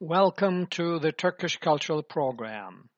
Welcome to the Turkish Cultural Program.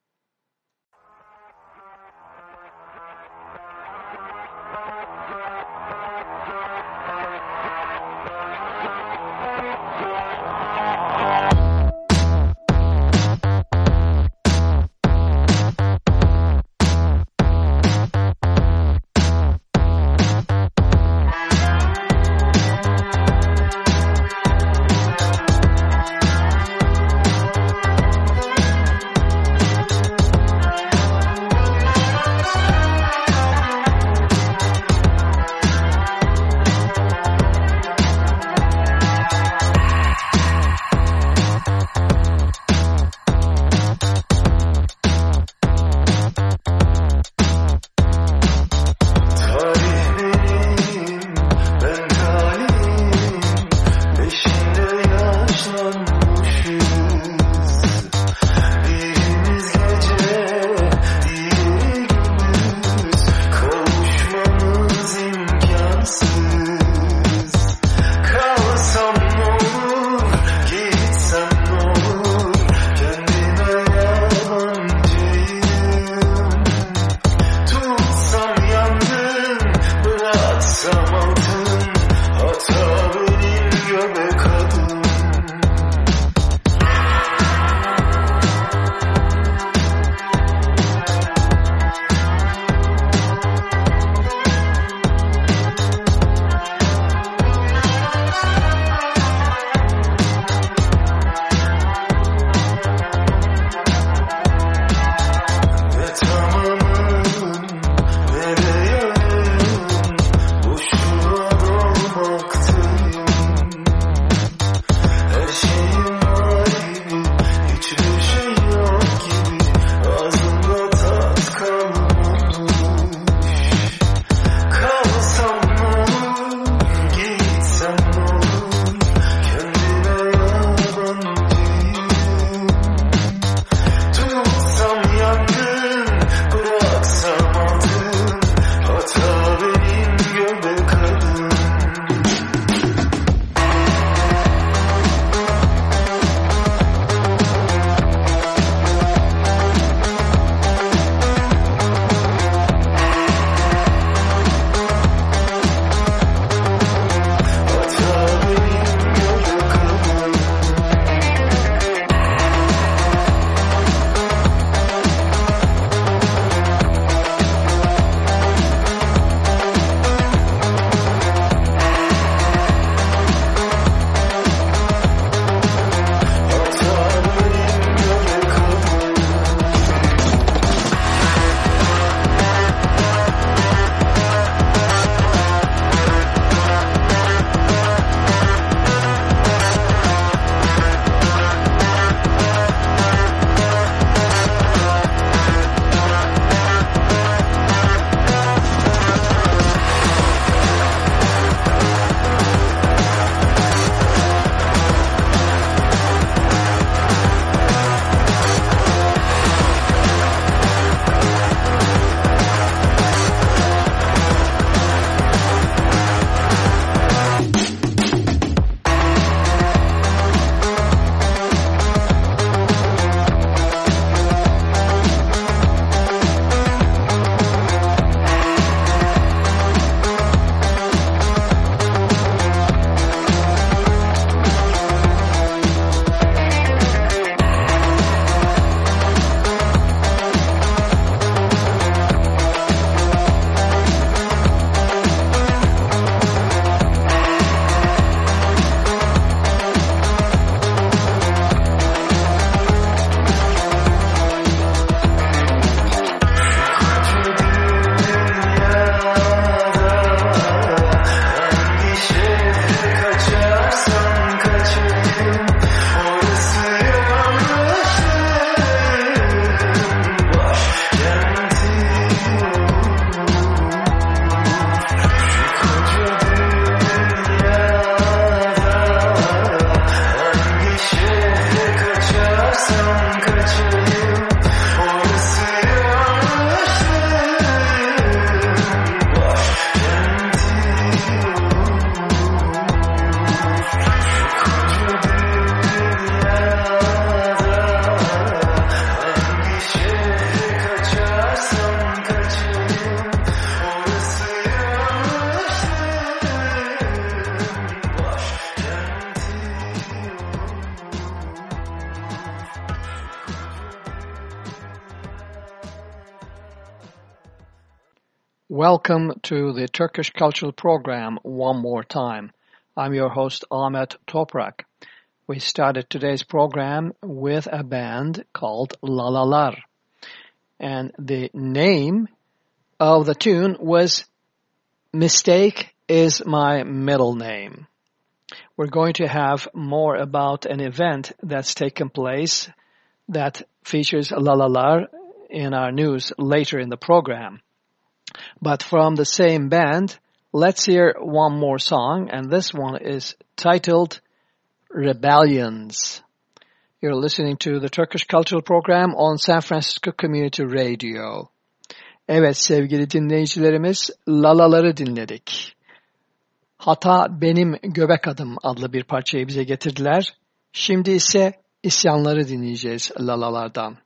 Welcome to the Turkish Cultural Program one more time. I'm your host Ahmet Toprak. We started today's program with a band called Lalalar. And the name of the tune was Mistake is my middle name. We're going to have more about an event that's taken place that features Lalalar in our news later in the program. But from the same band, let's hear one more song, and this one is titled Rebellions. You're listening to the Turkish Cultural Program on San Francisco Community Radio. Evet sevgili dinleyicilerimiz Lalaları dinledik. Hata Benim Göbek Adım adlı bir parçayı bize getirdiler. Şimdi ise isyanları dinleyeceğiz Lalalardan.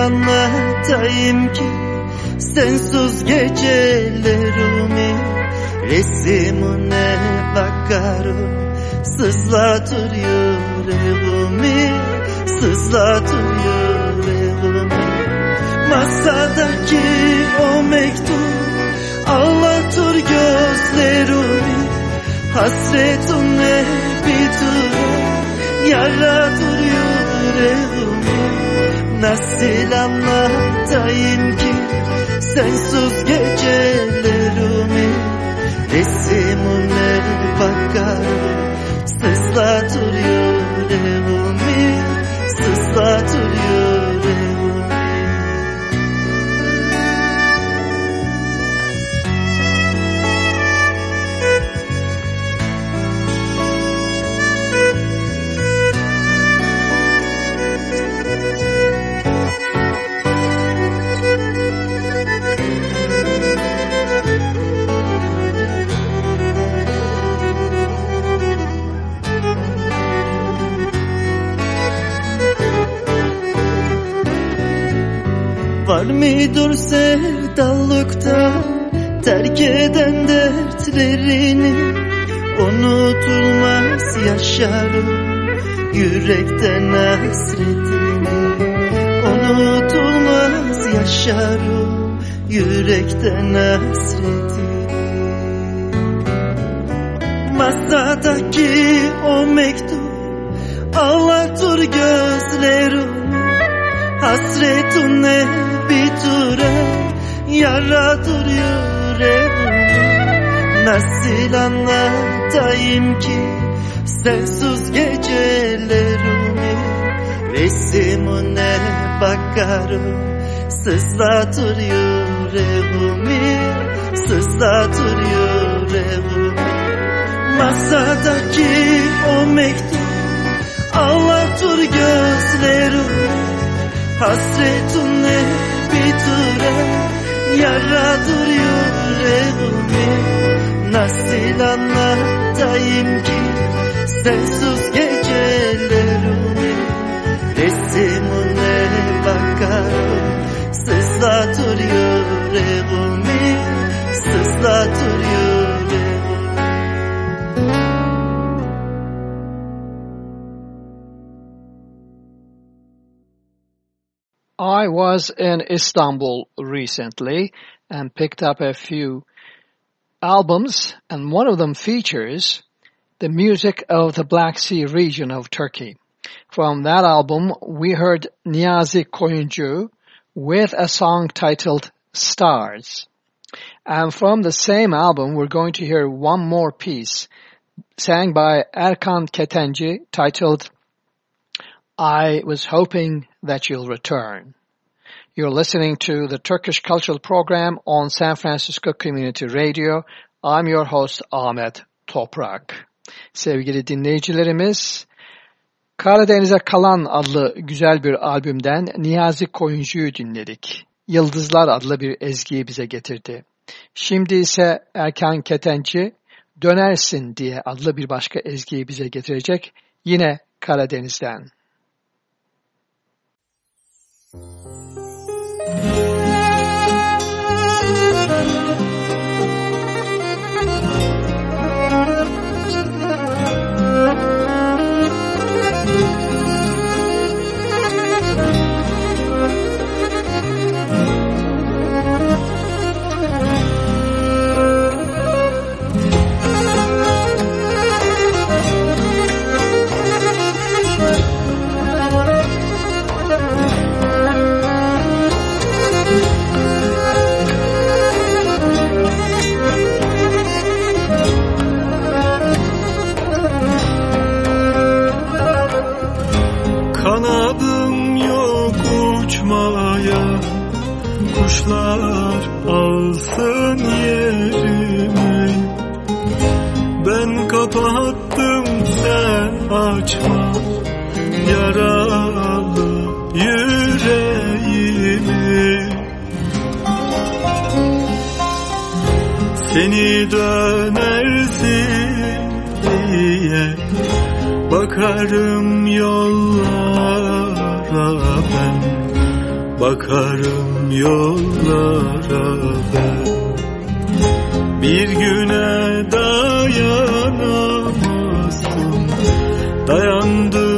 Anlatayım ki sensiz gecelerimi Resimine bakarım sızlatır yüreğimi. Sızlatır yüreğimi. Masadaki o mektup ağlatır gözlerimi. Hasretunle biture yaradır yüreğimi Nasıl anlatayım ki? Sensiz gecelerimi Resimine bakarım sızlatır yüreğimi sevdalıkta terk eden dertlerini Unutulmaz yaşarım. Yürekten hasretini Unutulmaz yaşarım. Yürekten hasretini Masadaki o mektup Nasıl anlatayım ki sensiz gecelerimi Resimine bakarım sızlatır yüreğimi Sızlatır yüreğimi. Masadaki o mektup ağlatır gözlerimi. Hasretunle biture yaradır yüreğimi Nasıl anlatayım ki sensiz gecelerimi Resimine bakarım sızlatır yüreğimi Sızlatır yüreğimi. I was in Istanbul recently and picked up a few albums and one of them features the music of the Black Sea region of Turkey. From that album, we heard Niyazi Koyuncu with a song titled Stars. And from the same album, we're going to hear one more piece sang by Erkan Ketenci titled I was hoping that you'll return. You're listening to the Turkish Cultural Program on San Francisco Community Radio. I'm your host Ahmet Toprak. Sevgili dinleyicilerimiz, Karadeniz'e Kalan adlı güzel bir albümden Niyazi Koyuncu'yu dinledik. Yıldızlar adlı bir ezgiyi bize getirdi. Şimdi ise Erkan Ketenci Dönersin diye adlı bir başka ezgiyi bize getirecek. Yine Karadeniz'den. taşlar alsın yerimi. Ben kapattım sen açma. Yaralı yüreğimi. Seni dönersin diye bakarım yollara ben. Bakarım yollara ben Bir güne dayanamazdım Dayandım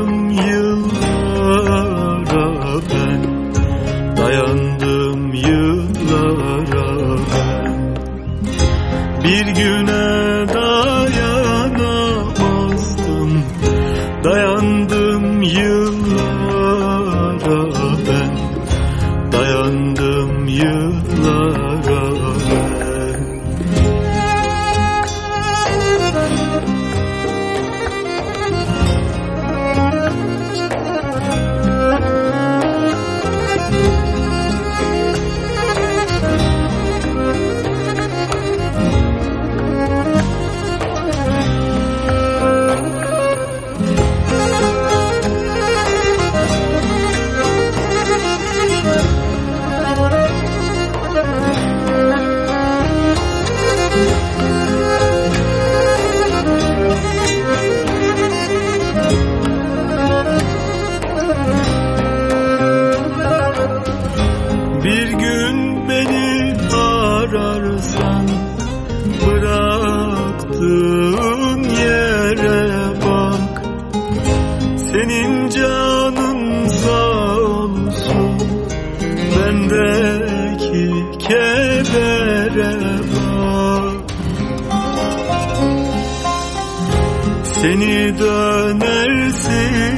Seni dönersin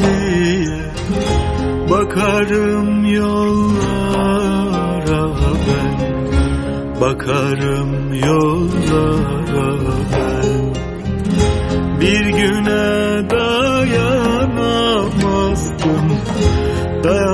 diye Bakarım yollara ben. Bakarım yollara ben. Bir güne dayanamazdım. Dayandım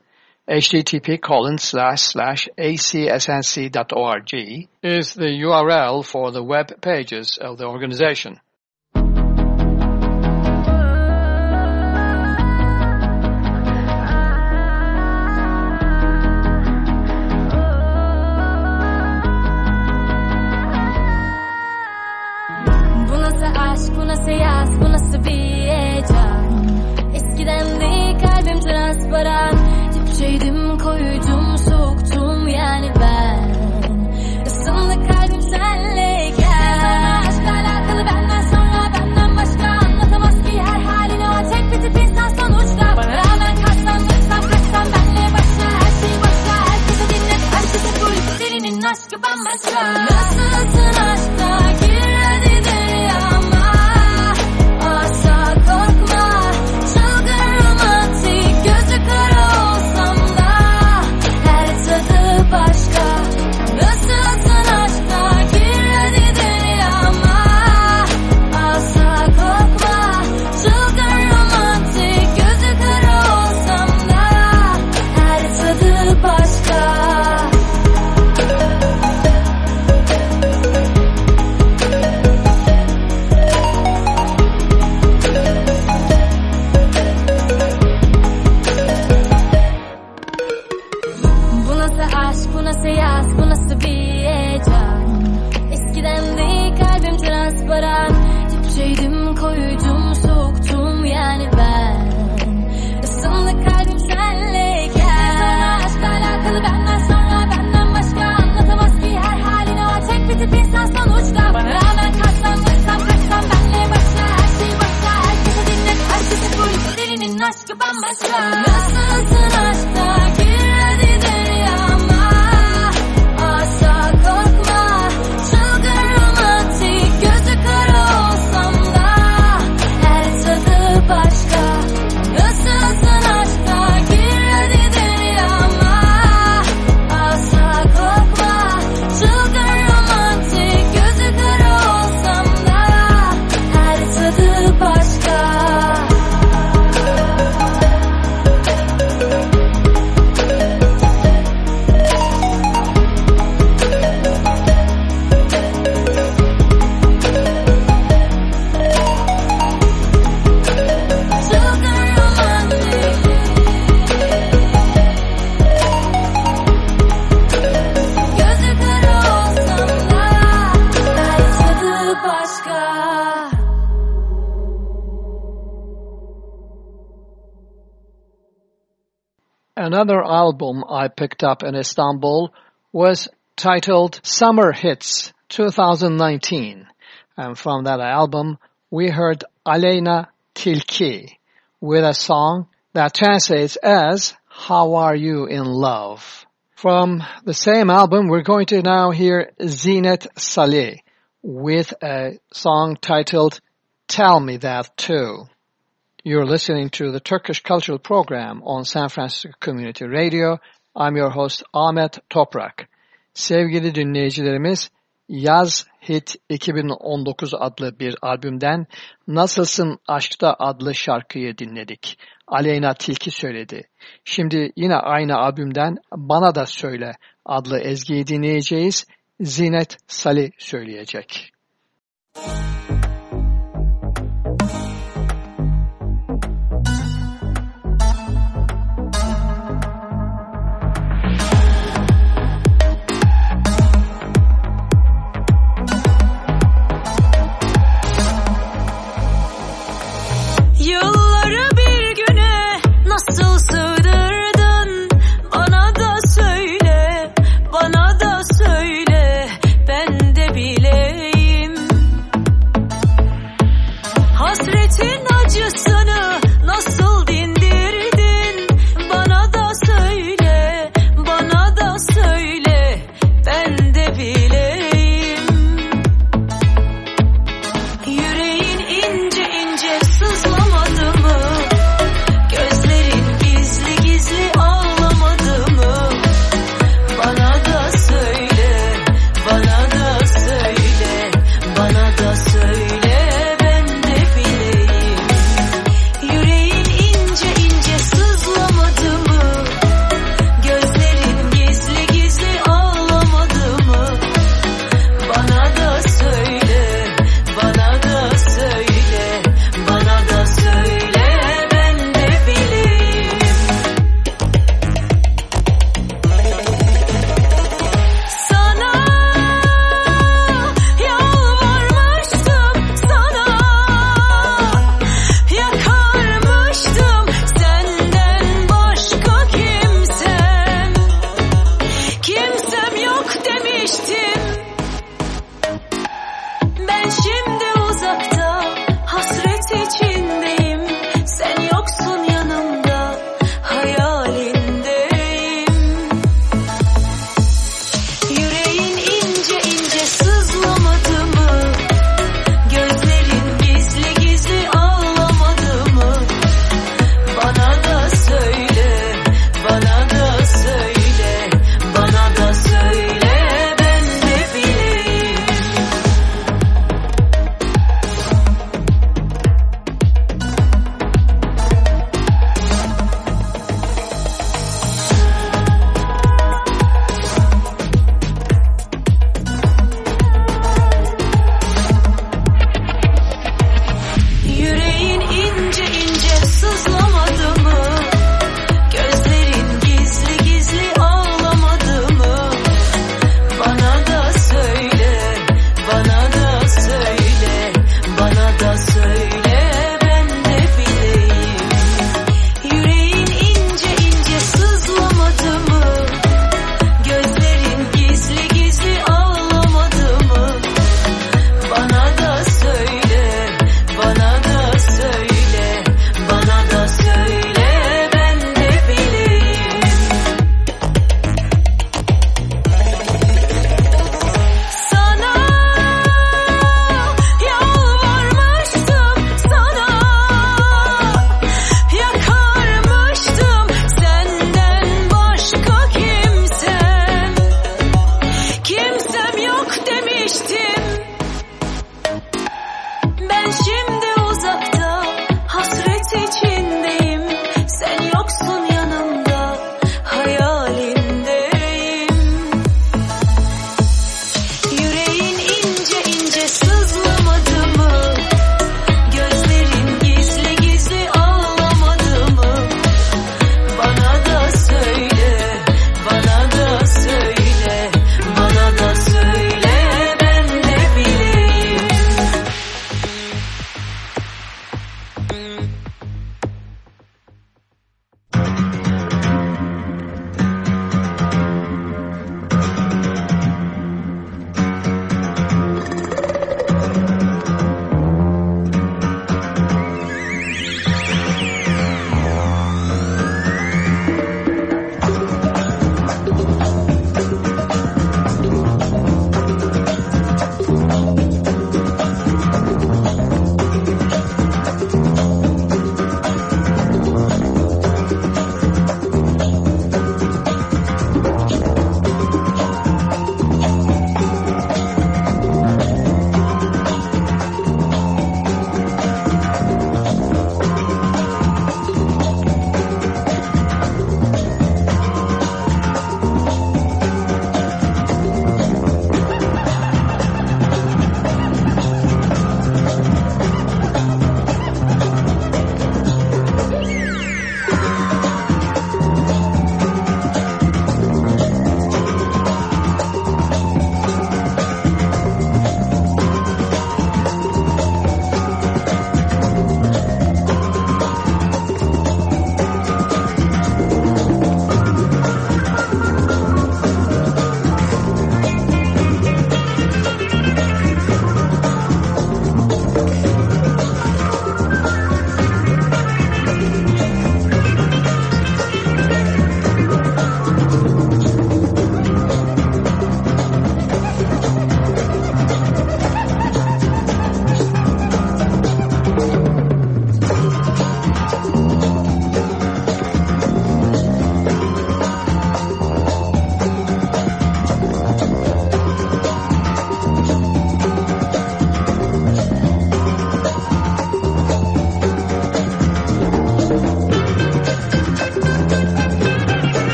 Http colon slash slash acsnc.org is the URL for the web pages of the organization. time. I picked up in Istanbul was titled Summer Hits 2019. And from that album, we heard Aleyna Tilki with a song that translates as How Are You in Love? From the same album, we're going to now hear Ziynet Sali with a song titled Tell Me That Too. You're listening to the Turkish Cultural Program on San Francisco Community Radio. I'm your host Ahmet Toprak. Sevgili dinleyicilerimiz, Yaz Hit 2019 adlı bir albümden Nasılsın Aşkta adlı şarkıyı dinledik. Aleyna Tilki söyledi. Şimdi yine aynı albümden Bana da Söyle adlı ezgiyi dinleyeceğiz. Zinet Salih söyleyecek. Müzik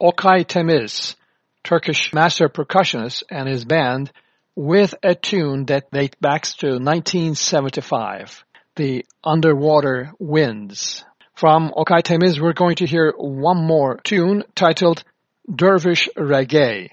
Okay Temiz, Turkish master percussionist and his band, with a tune that dates back to 1975, The Underwater Winds. From Okay Temiz, we're going to hear one more tune titled Dervish Reggae.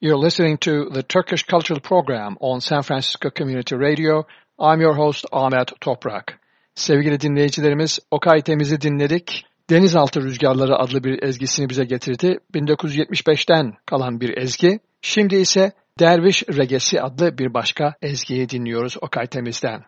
You're listening to the Turkish Cultural Program on San Francisco Community Radio. I'm your host Ahmet Toprak. Sevgili dinleyicilerimiz Okay Temiz'i dinledik. Denizaltı Rüzgarları adlı bir ezgisini bize getirdi. 1975'ten kalan bir ezgi. Şimdi ise Derviş Regesi adlı bir başka ezgiyi dinliyoruz Okay Temiz'den.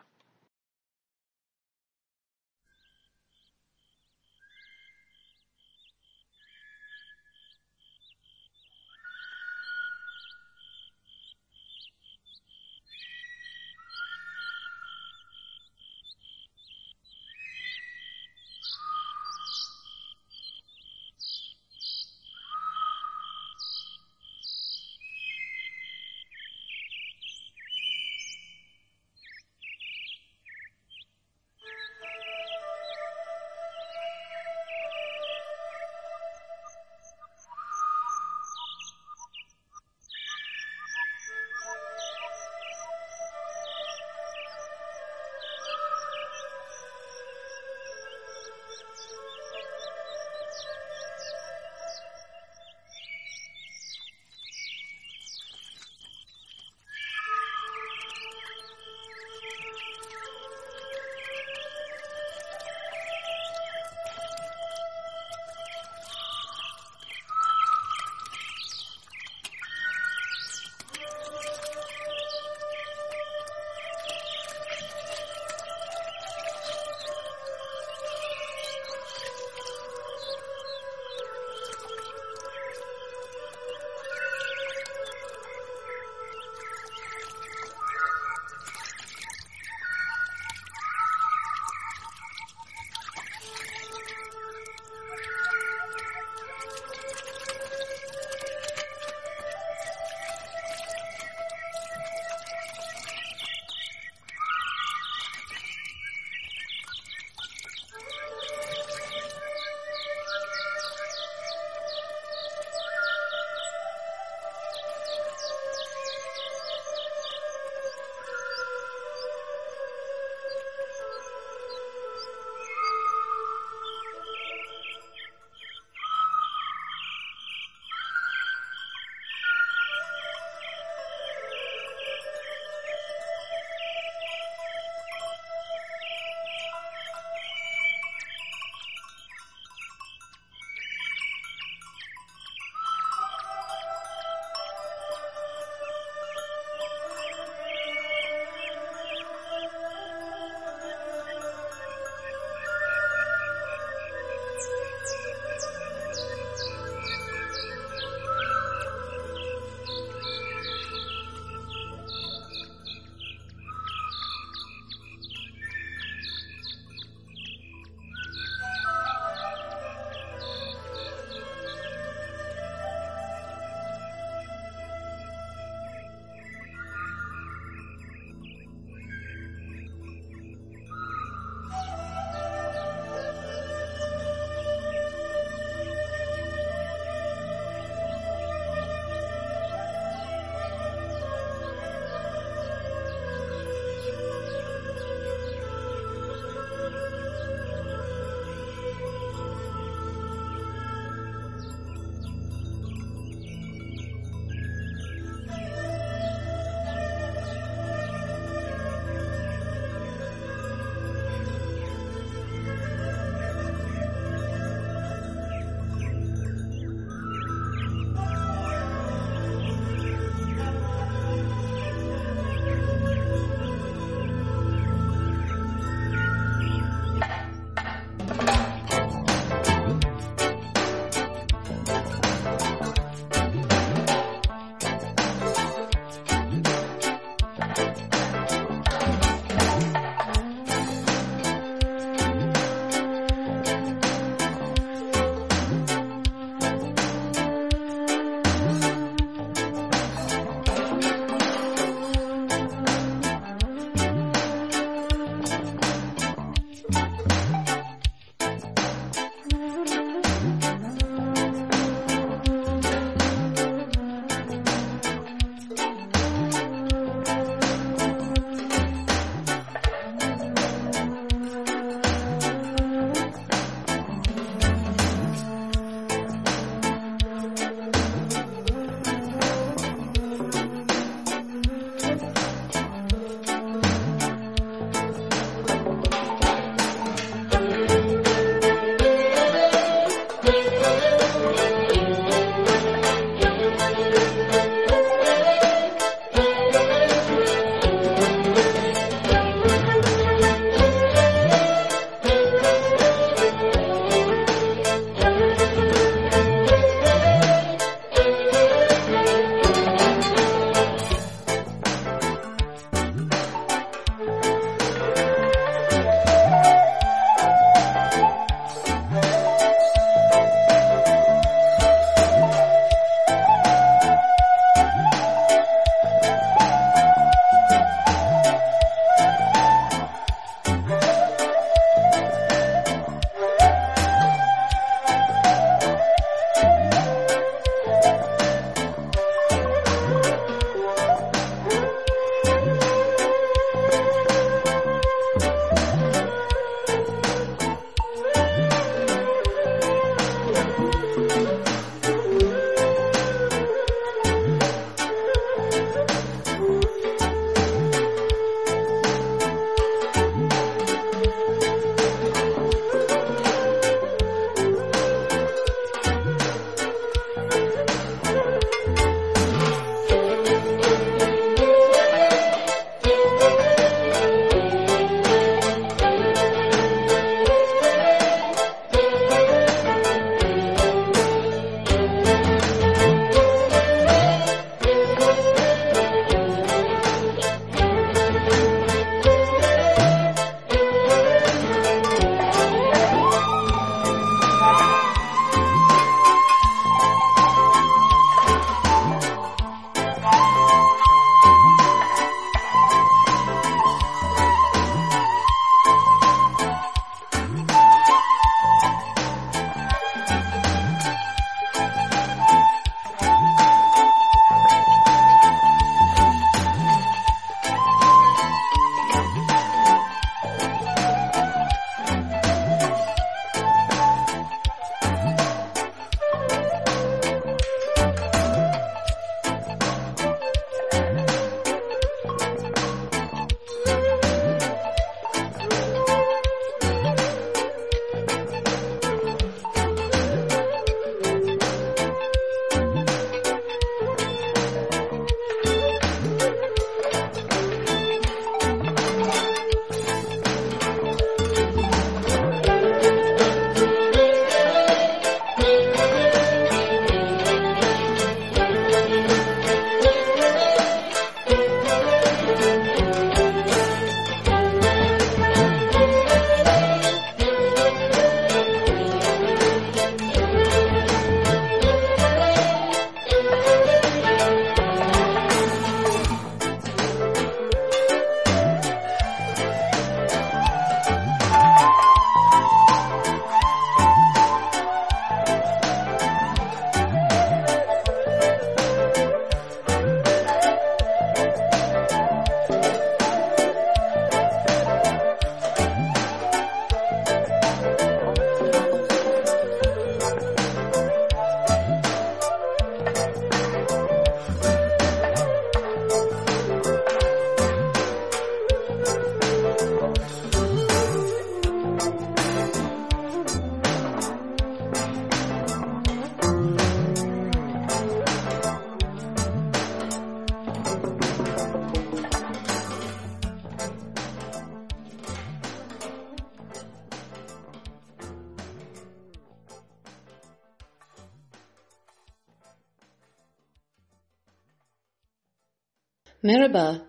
Merhaba,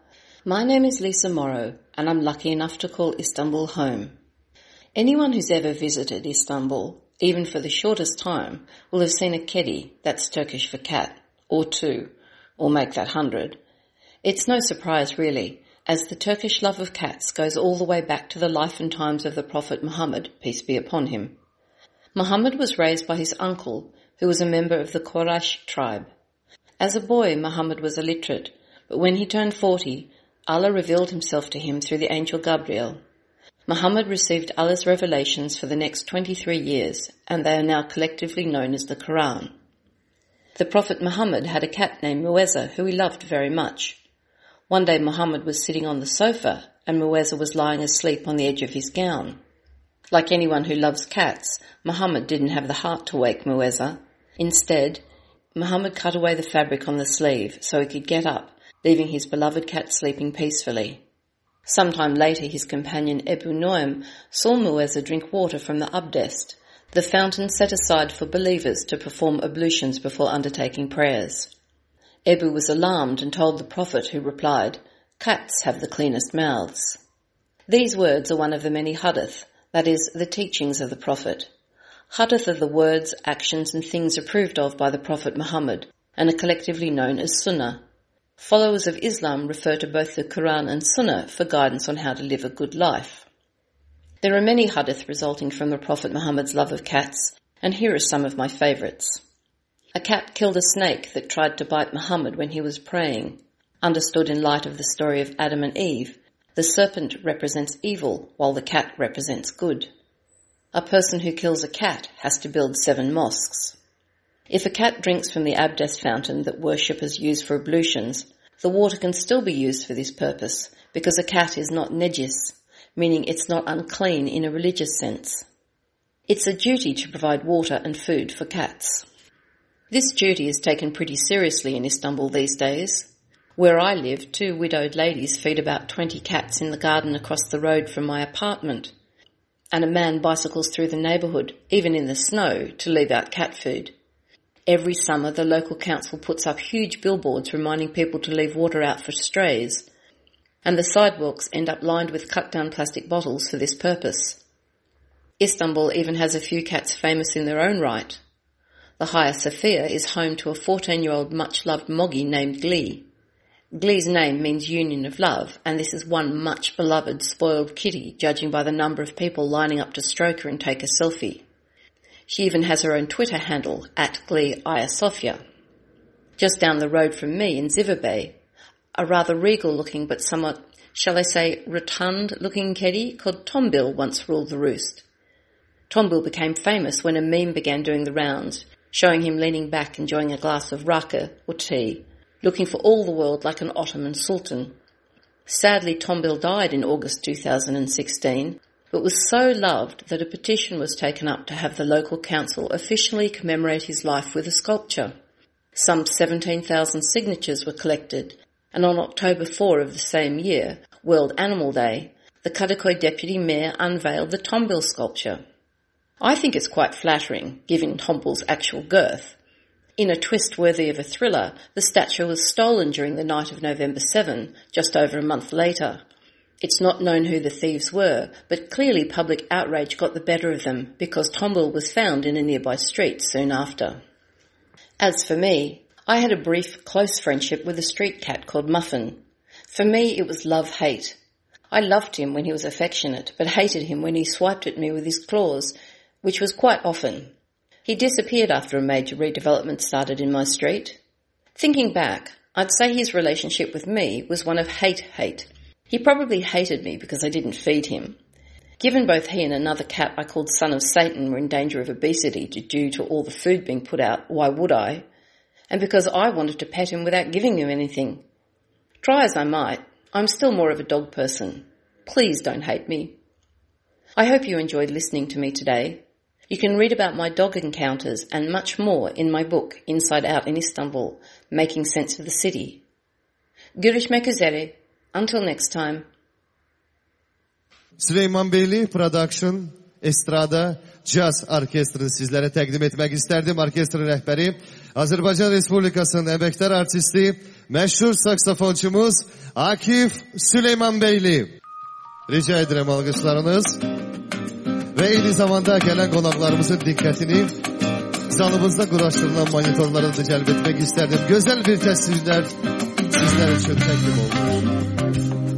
my name is Lisa Morrow and I'm lucky enough to call Istanbul home. Anyone who's ever visited Istanbul, even for the shortest time, will have seen a kedi, that's Turkish for cat, or two, or make that hundred. It's no surprise really, as the Turkish love of cats goes all the way back to the life and times of the Prophet Muhammad, peace be upon him. Muhammad was raised by his uncle, who was a member of the Quraysh tribe. As a boy, Muhammad was illiterate, but when he turned 40, Allah revealed himself to him through the angel Gabriel. Muhammad received Allah's revelations for the next 23 years, and they are now collectively known as the Quran. The Prophet Muhammad had a cat named Muezza who he loved very much. One day Muhammad was sitting on the sofa and Muezza was lying asleep on the edge of his gown. Like anyone who loves cats, Muhammad didn't have the heart to wake Muezza. Instead, Muhammad cut away the fabric on the sleeve so he could get up, leaving his beloved cat sleeping peacefully. Sometime later, his companion Ebu Noam saw Muezza drink water from the abdest, the fountain set aside for believers to perform ablutions before undertaking prayers. Ebu was alarmed and told the Prophet, who replied, Cats have the cleanest mouths. These words are one of the many hadith, that is, the teachings of the Prophet. Hadith are the words, actions and things approved of by the Prophet Muhammad and are collectively known as Sunnah. Followers of Islam refer to both the Quran and Sunnah for guidance on how to live a good life. There are many hadith resulting from the Prophet Muhammad's love of cats, and here are some of my favourites. A cat killed a snake that tried to bite Muhammad when he was praying. Understood in light of the story of Adam and Eve, the serpent represents evil while the cat represents good. A person who kills a cat has to build seven mosques. If a cat drinks from the abdest fountain that worshippers use for ablutions, the water can still be used for this purpose because a cat is not nejis, meaning it's not unclean in a religious sense. It's a duty to provide water and food for cats. This duty is taken pretty seriously in Istanbul these days. Where I live, two widowed ladies feed about 20 cats in the garden across the road from my apartment. And a man bicycles through the neighbourhood, even in the snow, to leave out cat food. Every summer, the local council puts up huge billboards reminding people to leave water out for strays, and the sidewalks end up lined with cut down plastic bottles for this purpose. Istanbul even has a few cats famous in their own right. The Hagia Sophia is home to a 14 year old much loved moggy named Gli. Gli's name means union of love, and this is one much beloved spoiled kitty, judging by the number of people lining up to stroke her and take a selfie. She even has her own Twitter handle, at Gli Ayasofya. Just down the road from me in Ziverbey, a rather regal looking but somewhat, shall I say, rotund looking kedi called Tombil once ruled the roost. Tombil became famous when a meme began doing the rounds, showing him leaning back enjoying a glass of rakı or tea, looking for all the world like an Ottoman sultan. Sadly, Tombil died in August 2016, but was so loved that a petition was taken up to have the local council officially commemorate his life with a sculpture. Some 17,000 signatures were collected, and on October 4 of the same year, World Animal Day, the Kadıköy deputy mayor unveiled the Tombil sculpture. I think it's quite flattering, given Tombil's actual girth. In a twist worthy of a thriller, the statue was stolen during the night of November 7, just over a month later. It's not known who the thieves were, but clearly public outrage got the better of them because Tombil was found in a nearby street soon after. As for me, I had a brief, close friendship with a street cat called Muffin. For me, it was love-hate. I loved him when he was affectionate, but hated him when he swiped at me with his claws, which was quite often. He disappeared after a major redevelopment started in my street. Thinking back, I'd say his relationship with me was one of hate-hate. He probably hated me because I didn't feed him. Given both he and another cat I called Son of Satan were in danger of obesity due to all the food being put out, why would I? And because I wanted to pet him without giving him anything. Try as I might, I'm still more of a dog person. Please don't hate me. I hope you enjoyed listening to me today. You can read about my dog encounters and much more in my book, Inside Out in Istanbul, Making Sense of the City. Görüşmek. Until next time. Süleyman Beyli Production Estrada Jazz Orkestrını sizlere təqdim etmək istərdim. Orkestrin rəhbəri Azərbaycan Respublikasının əməkdar artisti meşhur saksafonçumuz Akif Süleyman Beyli. Rica ederim alkışlarınız. Ve eyni zamanda gelen konaklarımızın dikkatini canımızda uğraştırılan manyetörleri de celp etmek isterdim. Güzel bir tesirler sizlere çökmek gibi oldu.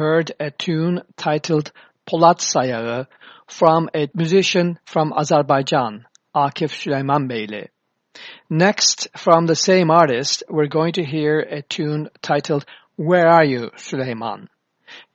Heard a tune titled Poladsayağı from a musician from Azerbaijan, Akif Süleymanbeyli. Next, from the same artist, we're going to hear a tune titled Where Are You, Süleyman?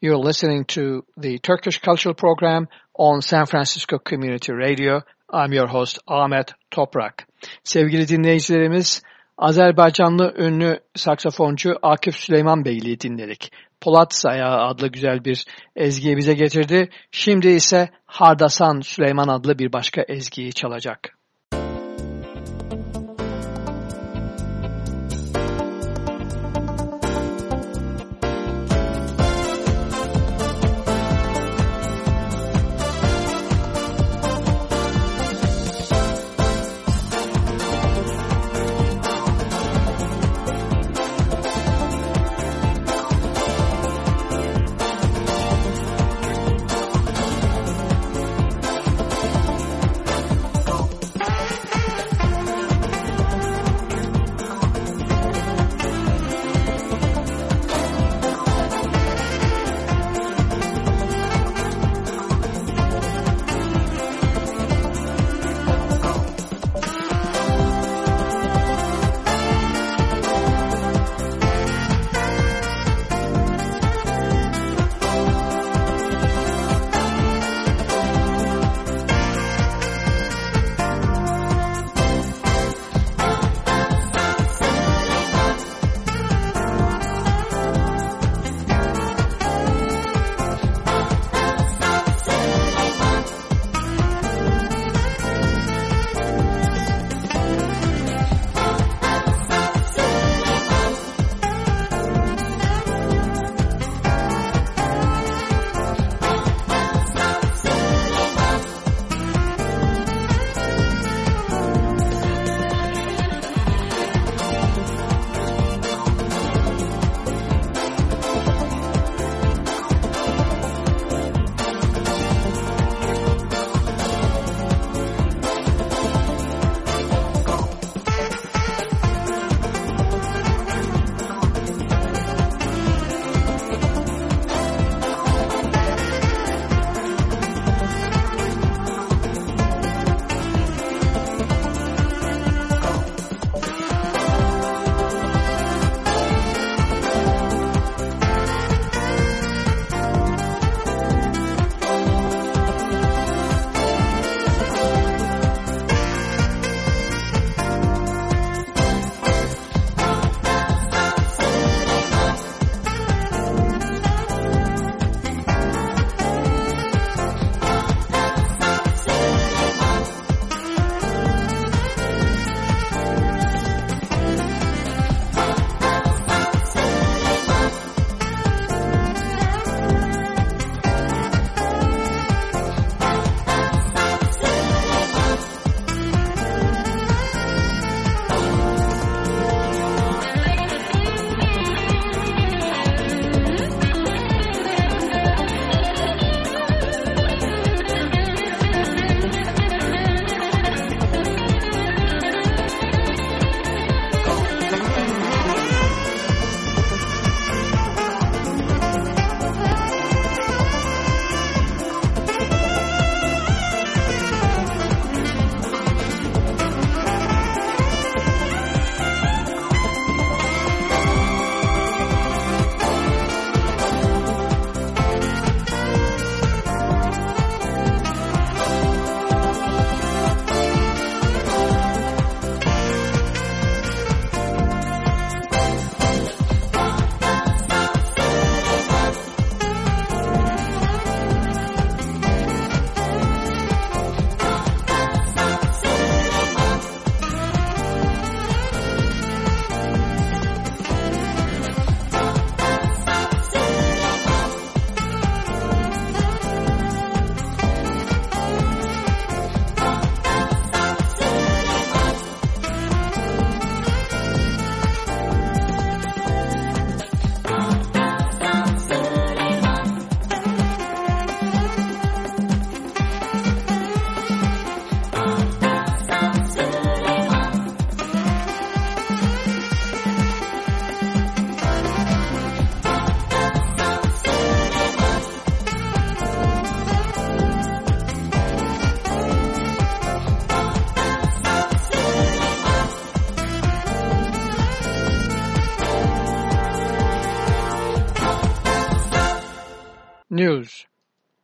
You're listening to the Turkish Cultural Program on San Francisco Community Radio. I'm your host Ahmet Toprak. Sevgili dinleyicilerimiz, Azerbaycanlı ünlü saksafoncu Akif Süleyman Beyli'yi dinledik. Polat Sayağı adlı güzel bir ezgiyi bize getirdi. Şimdi ise Hardasan Süleyman adlı bir başka ezgiyi çalacak.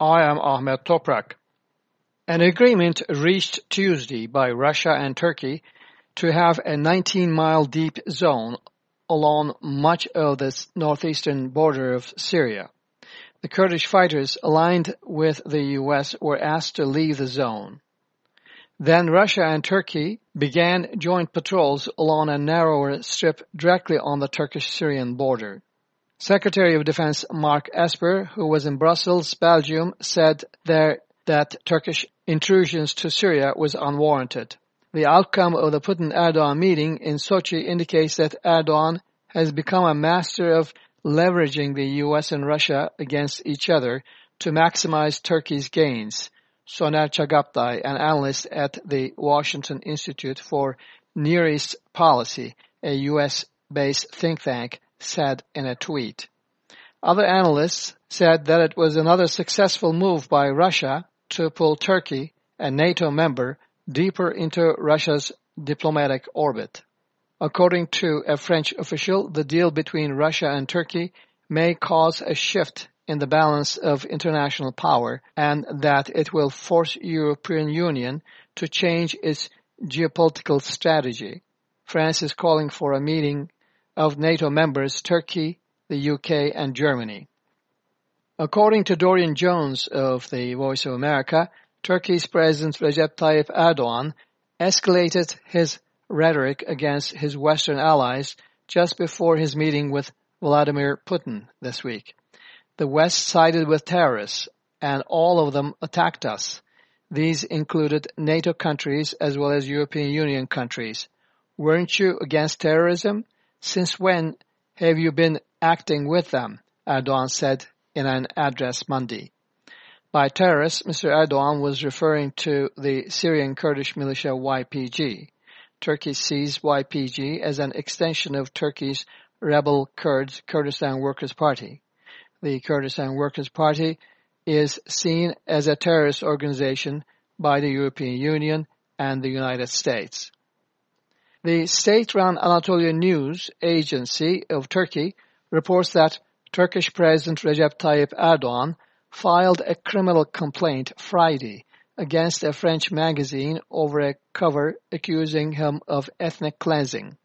I am Ahmet Toprak. An agreement reached Tuesday by Russia and Turkey to have a 19-mile deep zone along much of the northeastern border of Syria. The Kurdish fighters aligned with the U.S. were asked to leave the zone. Then Russia and Turkey began joint patrols along a narrower strip directly on the Turkish-Syrian border. Secretary of Defense Mark Esper, who was in Brussels, Belgium, said there that Turkish intrusions to Syria was unwarranted. The outcome of the Putin-Erdogan meeting in Sochi indicates that Erdogan has become a master of leveraging the U.S. and Russia against each other to maximize Turkey's gains. Soner Cagaptay, an analyst at the Washington Institute for Near East Policy, a U.S.-based think tank, said in a tweet. Other analysts said that it was another successful move by Russia to pull Turkey, a NATO member, deeper into Russia's diplomatic orbit. According to a French official, the deal between Russia and Turkey may cause a shift in the balance of international power and that it will force European Union to change its geopolitical strategy. France is calling for a meeting of NATO members Turkey, the UK and Germany. According to Dorian Jones of the Voice of America, Turkey's President Recep Tayyip Erdogan escalated his rhetoric against his Western allies just before his meeting with Vladimir Putin this week. The West sided with terrorists, and all of them attacked us. These included NATO countries as well as European Union countries. Weren't you against terrorism? Since when have you been acting with them? Erdogan said in an address Monday. By terrorists, Mr. Erdogan was referring to the Syrian Kurdish militia YPG. Turkey sees YPG as an extension of Turkey's rebel Kurds Kurdistan Workers' Party. The Kurdistan Workers' Party is seen as a terrorist organization by the European Union and the United States. The state-run Anatolia News Agency of Turkey reports that Turkish President Recep Tayyip Erdogan filed a criminal complaint Friday against a French magazine over a cover accusing him of ethnic cleansing.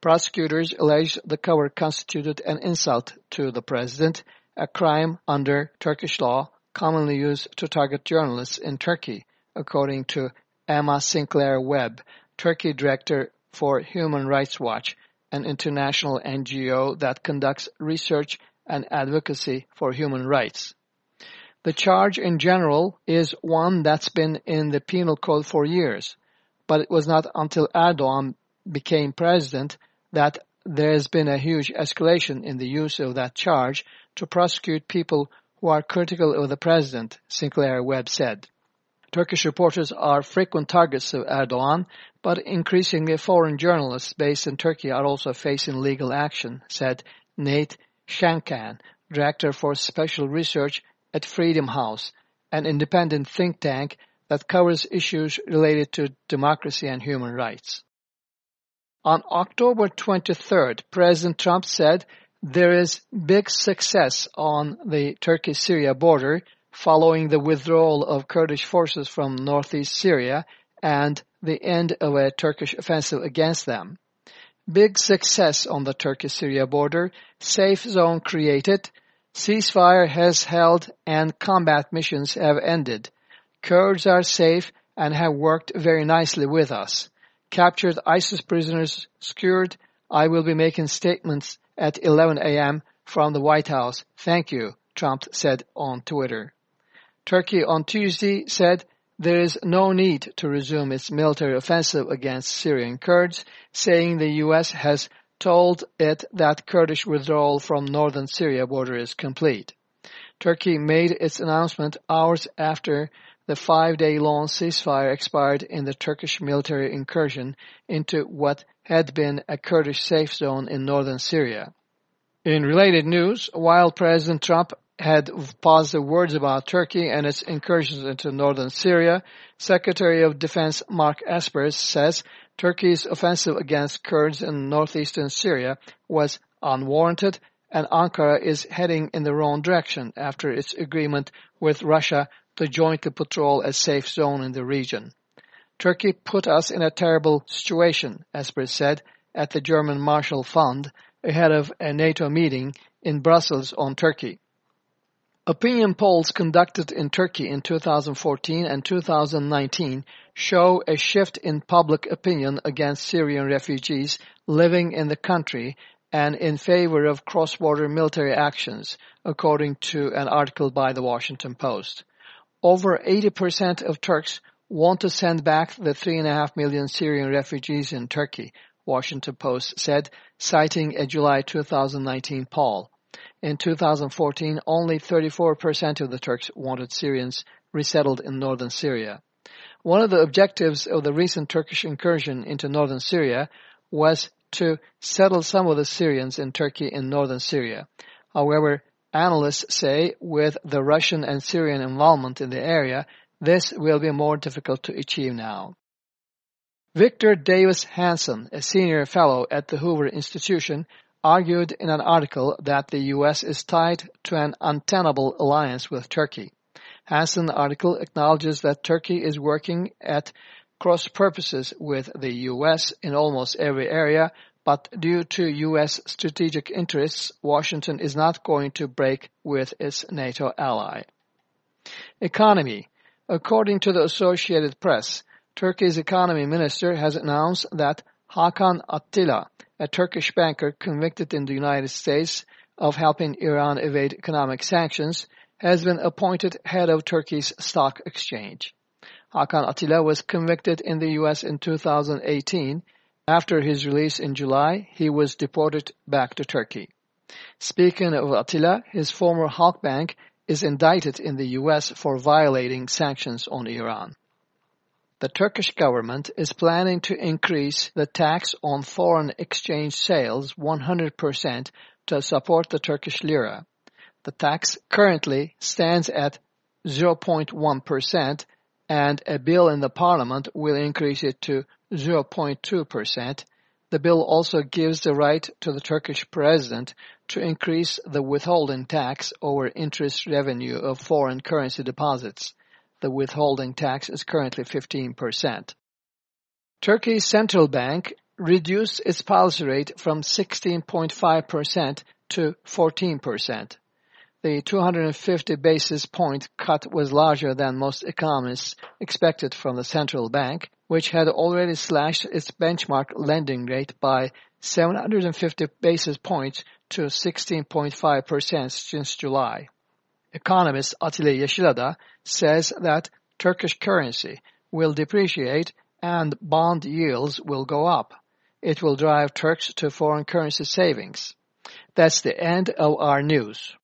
Prosecutors alleged the cover constituted an insult to the president, a crime under Turkish law commonly used to target journalists in Turkey, according to Emma Sinclair Webb, Turkey director for Human Rights Watch, an international NGO that conducts research and advocacy for human rights. The charge in general is one that's been in the penal code for years, but it was not until Erdogan became president that there has been a huge escalation in the use of that charge to prosecute people who are critical of the president, Sinclair Webb said. Turkish reporters are frequent targets of Erdogan, but increasingly foreign journalists based in Turkey are also facing legal action, said Nate Schenkkan, Director for Special Research at Freedom House, an independent think tank that covers issues related to democracy and human rights. On October 23rd, President Trump said there is big success on the Turkey-Syria border following the withdrawal of Kurdish forces from northeast Syria and the end of a Turkish offensive against them. Big success on the Turkey-Syria border, safe zone created, Ceasefire has held and combat missions have ended. Kurds are safe and have worked very nicely with us. Captured ISIS prisoners secured. I will be making statements at 11 a.m. from the White House. Thank you, Trump said on Twitter. Turkey on Tuesday said there is no need to resume its military offensive against Syrian Kurds, saying the U.S. has told it that Kurdish withdrawal from northern Syria border is complete. Turkey made its announcement hours after the five-day-long ceasefire expired in the Turkish military incursion into what had been a Kurdish safe zone in northern Syria. In related news, while President Trump had positive words about Turkey and its incursions into northern Syria, Secretary of Defense Mark Esper says Turkey's offensive against Kurds in northeastern Syria was unwarranted and Ankara is heading in the wrong direction after its agreement with Russia to jointly patrol a safe zone in the region. Turkey put us in a terrible situation, Esper said at the German Marshall Fund ahead of a NATO meeting in Brussels on Turkey. Opinion polls conducted in Turkey in 2014 and 2019 show a shift in public opinion against Syrian refugees living in the country and in favor of cross-border military actions, according to an article by the Washington Post. Over 80% of Turks want to send back the 3.5 million Syrian refugees in Turkey, Washington Post said, citing a July 2019 poll. In 2014, only 34% of the Turks wanted Syrians resettled in northern Syria. One of the objectives of the recent Turkish incursion into northern Syria was to settle some of the Syrians in Turkey in northern Syria. However, analysts say with the Russian and Syrian involvement in the area, this will be more difficult to achieve now. Victor Davis Hanson, a senior fellow at the Hoover Institution, argued in an article that the U.S. is tied to an untenable alliance with Turkey. Hanson article acknowledges that Turkey is working at cross purposes with the U.S. in almost every area, but due to U.S. strategic interests, Washington is not going to break with its NATO ally. Economy. According to the Associated Press, Turkey's economy minister has announced that Hakan Atilla, a Turkish banker convicted in the United States of helping Iran evade economic sanctions, has been appointed head of Turkey's stock exchange. Hakan Atilla was convicted in the U.S. in 2018. After his release in July, he was deported back to Turkey. Speaking of Atilla, his former Halk Bank is indicted in the U.S. for violating sanctions on Iran. The Turkish government is planning to increase the tax on foreign exchange sales 100% to support the Turkish lira. The tax currently stands at 0.1% and a bill in the parliament will increase it to 0.2%. The bill also gives the right to the Turkish president to increase the withholding tax over interest revenue of foreign currency deposits. The withholding tax is currently 15%. Turkey's central bank reduced its policy rate from 16.5% to 14%. The 250 basis point cut was larger than most economists expected from the central bank, which had already slashed its benchmark lending rate by 750 basis points to 16.5% since July. Economist Atilla Yeşilada says that Turkish currency will depreciate and bond yields will go up. It will drive Turks to foreign currency savings. That's the end of our news.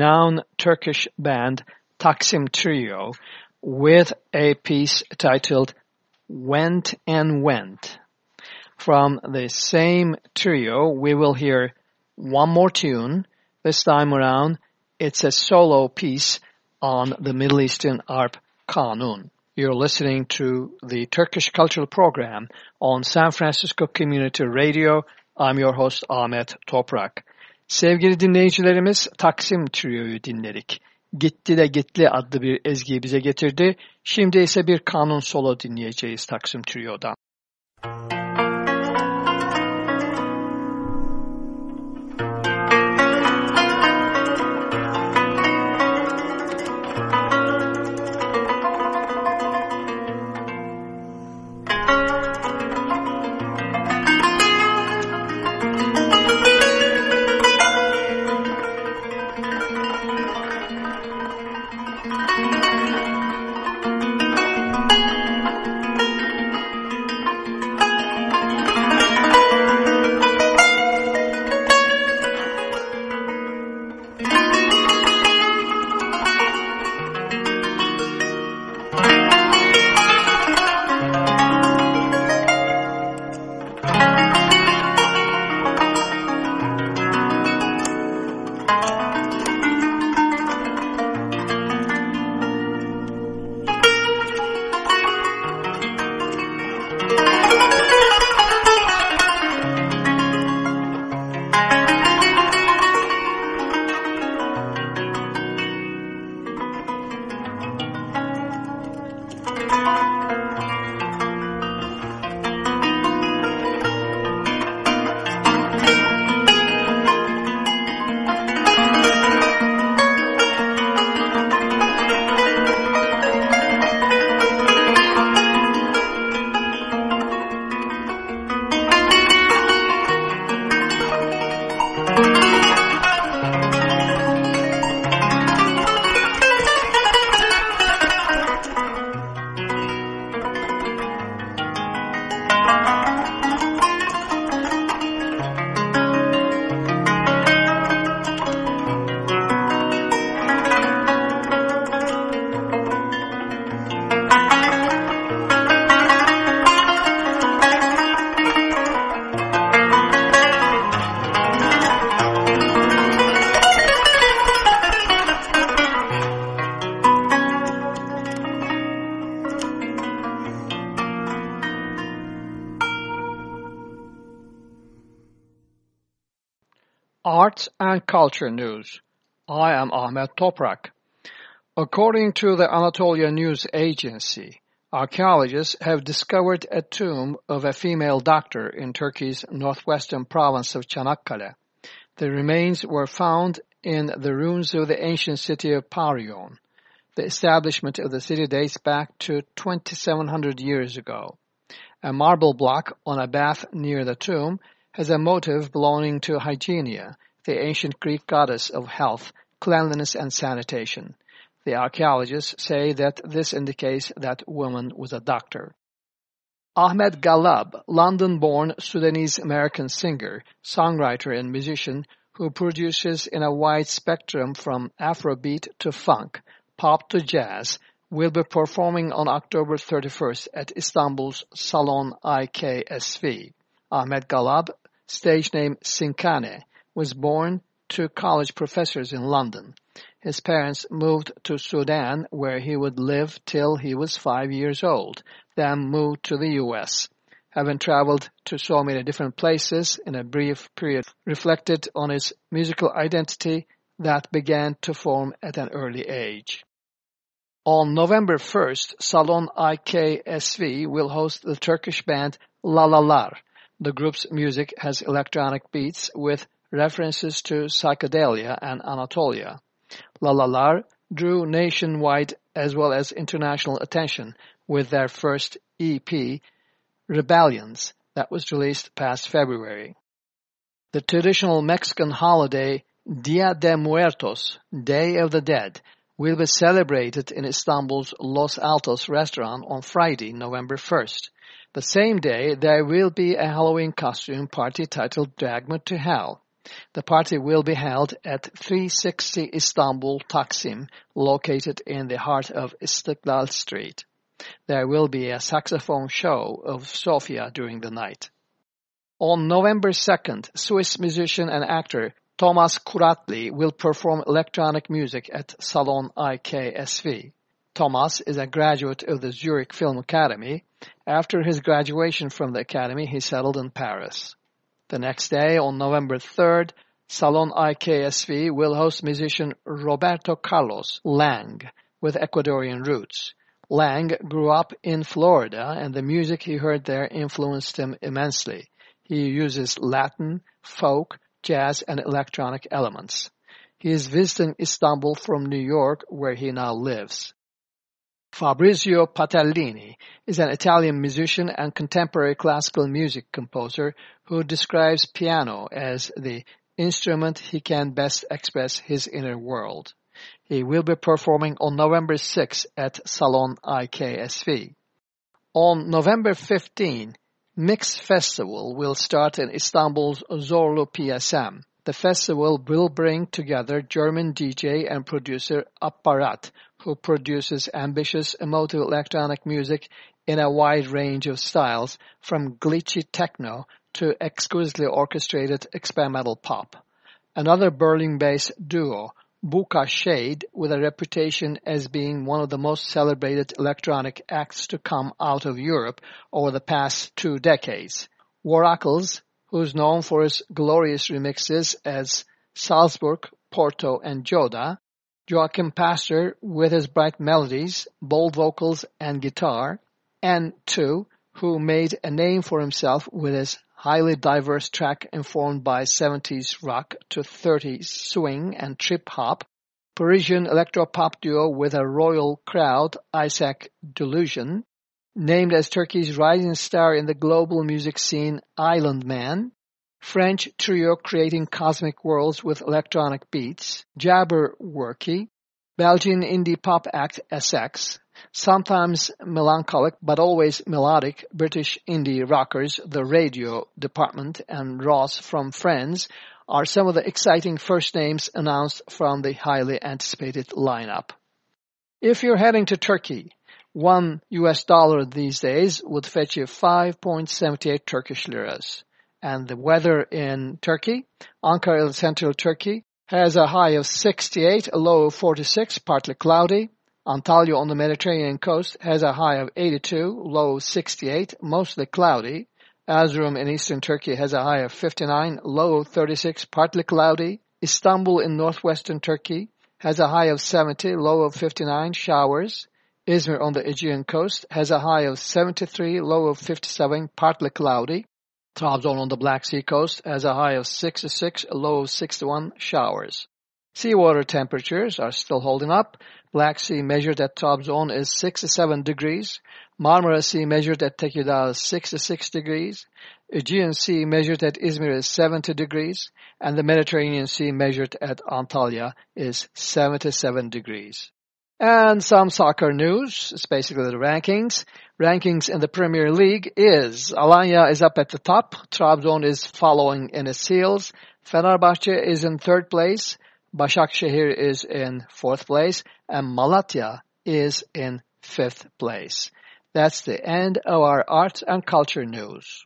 Renowned Turkish band Taksim Trio with a piece titled Went and Went. From the same trio, we will hear one more tune. This time around, it's a solo piece on the Middle Eastern harp Kanun. You're listening to the Turkish Cultural Program on San Francisco Community Radio. I'm your host Ahmet Toprak. Sevgili dinleyicilerimiz Taksim Trio'yu dinledik. Gitti de Gitli adlı bir ezgiyi bize getirdi. Şimdi ise bir kanun solo dinleyeceğiz Taksim Trio'dan. Thank you. Culture News. I am Ahmet Toprak. According to the Anatolia News Agency, archaeologists have discovered a tomb of a female doctor in Turkey's northwestern province of Çanakkale. The remains were found in the ruins of the ancient city of Parion. The establishment of the city dates back to 2700 years ago. A marble block on a bath near the tomb has a motif belonging to Hygieia, the ancient Greek goddess of health, cleanliness and sanitation. The archaeologists say that this indicates that woman was a doctor. Ahmed Gallab, London-born Sudanese-American singer, songwriter and musician who produces in a wide spectrum from Afrobeat to funk, pop to jazz, will be performing on October 31st at Istanbul's Salon IKSV. Ahmed Gallab, stage name Sinkane, was born to college professors in London. His parents moved to Sudan where he would live till he was five years old, then moved to the U.S. Having traveled to so many different places in a brief period reflected on his musical identity that began to form at an early age. On November 1st, Salon IKSV will host the Turkish band Lalalar. The group's music has electronic beats with references to psychedelia and Anatolia. Lalalar drew nationwide as well as international attention with their first EP, Rebellions, that was released past February. The traditional Mexican holiday Dia de Muertos, Day of the Dead, will be celebrated in Istanbul's Los Altos restaurant on Friday, November 1st. The same day, there will be a Halloween costume party titled Drag Me to Hell. The party will be held at 360 Istanbul Taksim, located in the heart of Istiklal Street. There will be a saxophone show of Sofia during the night. On November 2nd, Swiss musician and actor Thomas Kuratli will perform electronic music at Salon IKSV. Thomas is a graduate of the Zurich Film Academy. After his graduation from the academy, he settled in Paris. The next day, on November 3rd, Salon IKSV will host musician Roberto Carlos Lange with Ecuadorian roots. Lange grew up in Florida and the music he heard there influenced him immensely. He uses Latin, folk, jazz, and electronic elements. He is visiting Istanbul from New York where he now lives. Fabrizio Paterlini is an Italian musician and contemporary classical music composer who describes piano as the instrument he can best express his inner world. He will be performing on November 6 at Salon IKSV. On November 15, Mix Festival will start in Istanbul's Zorlu PSM. The festival will bring together German DJ and producer Apparat who produces ambitious, emotive electronic music in a wide range of styles, from glitchy techno to exquisitely orchestrated experimental pop. Another Berlin-based duo, Booka Shade, with a reputation as being one of the most celebrated electronic acts to come out of Europe over the past two decades. Worakls, who's known for his glorious remixes as Salzburg, Porto, and Joda, Joachim Pastor with his bright melodies, bold vocals, and guitar, and two, who made a name for himself with his highly diverse track informed by 70s rock to 30s swing and trip hop, Parisian electro-pop duo with a royal crowd, Isaac Delusion, named as Turkey's rising star in the global music scene, Island Man, French trio creating cosmic worlds with electronic beats, Jabberwocky, Belgian indie pop act Essex, sometimes melancholic but always melodic British indie rockers The Radio Department and Ross from Friends are some of the exciting first names announced from the highly anticipated lineup. If you're heading to Turkey, one US dollar these days would fetch you 5.78 Turkish liras and the weather in Turkey. Ankara, in central Turkey, has a high of 68, a low of 46, partly cloudy. Antalya on the Mediterranean coast has a high of 82, low of 68, mostly cloudy. Erzurum in eastern Turkey has a high of 59, low of 36, partly cloudy. Istanbul in northwestern Turkey has a high of 70, low of 59, showers. Izmir on the Aegean coast has a high of 73, low of 57, partly cloudy. Trabzon on the Black Sea coast has a high of 66, a low of 61 showers. Seawater temperatures are still holding up. Black Sea measured at Trabzon is 67 degrees. Marmara Sea measured at Tekirdağ is 66 degrees. Aegean Sea measured at Izmir is 70 degrees. And the Mediterranean Sea measured at Antalya is 77 degrees. And some soccer news, it's basically the rankings. Rankings in the Premier League is Alanya is up at the top, Trabzon is following in its heels, Fenerbahce is in third place, Başakşehir is in fourth place, and Malatya is in fifth place. That's the end of our arts and culture news.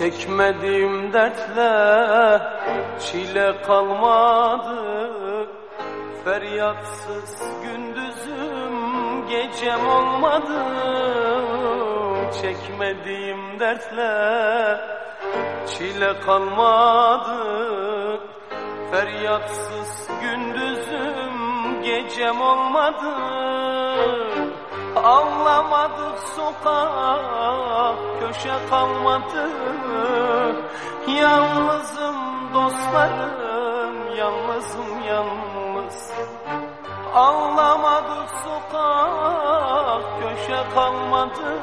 Çekmediğim dertle çile kalmadı. Feryatsız gündüzüm gecem olmadı. Çekmediğim dertle çile kalmadı. Feryatsız gündüzüm gecem olmadı Ağlamadık sokak köşe kalmadı. Yalnızım dostlarım yalnızım yalnız. Ağlamadık sokak köşe kalmadı.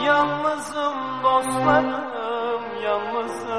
Yalnızım dostlarım yalnızım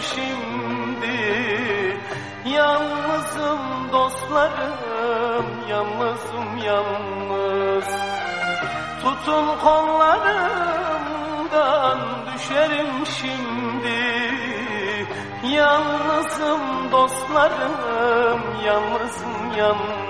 şimdi. Yalnızım dostlarım yalnızım yalnız. Tutun kollarımdan düşerim şimdi. Yalnızım dostlarım yalnızım yalnız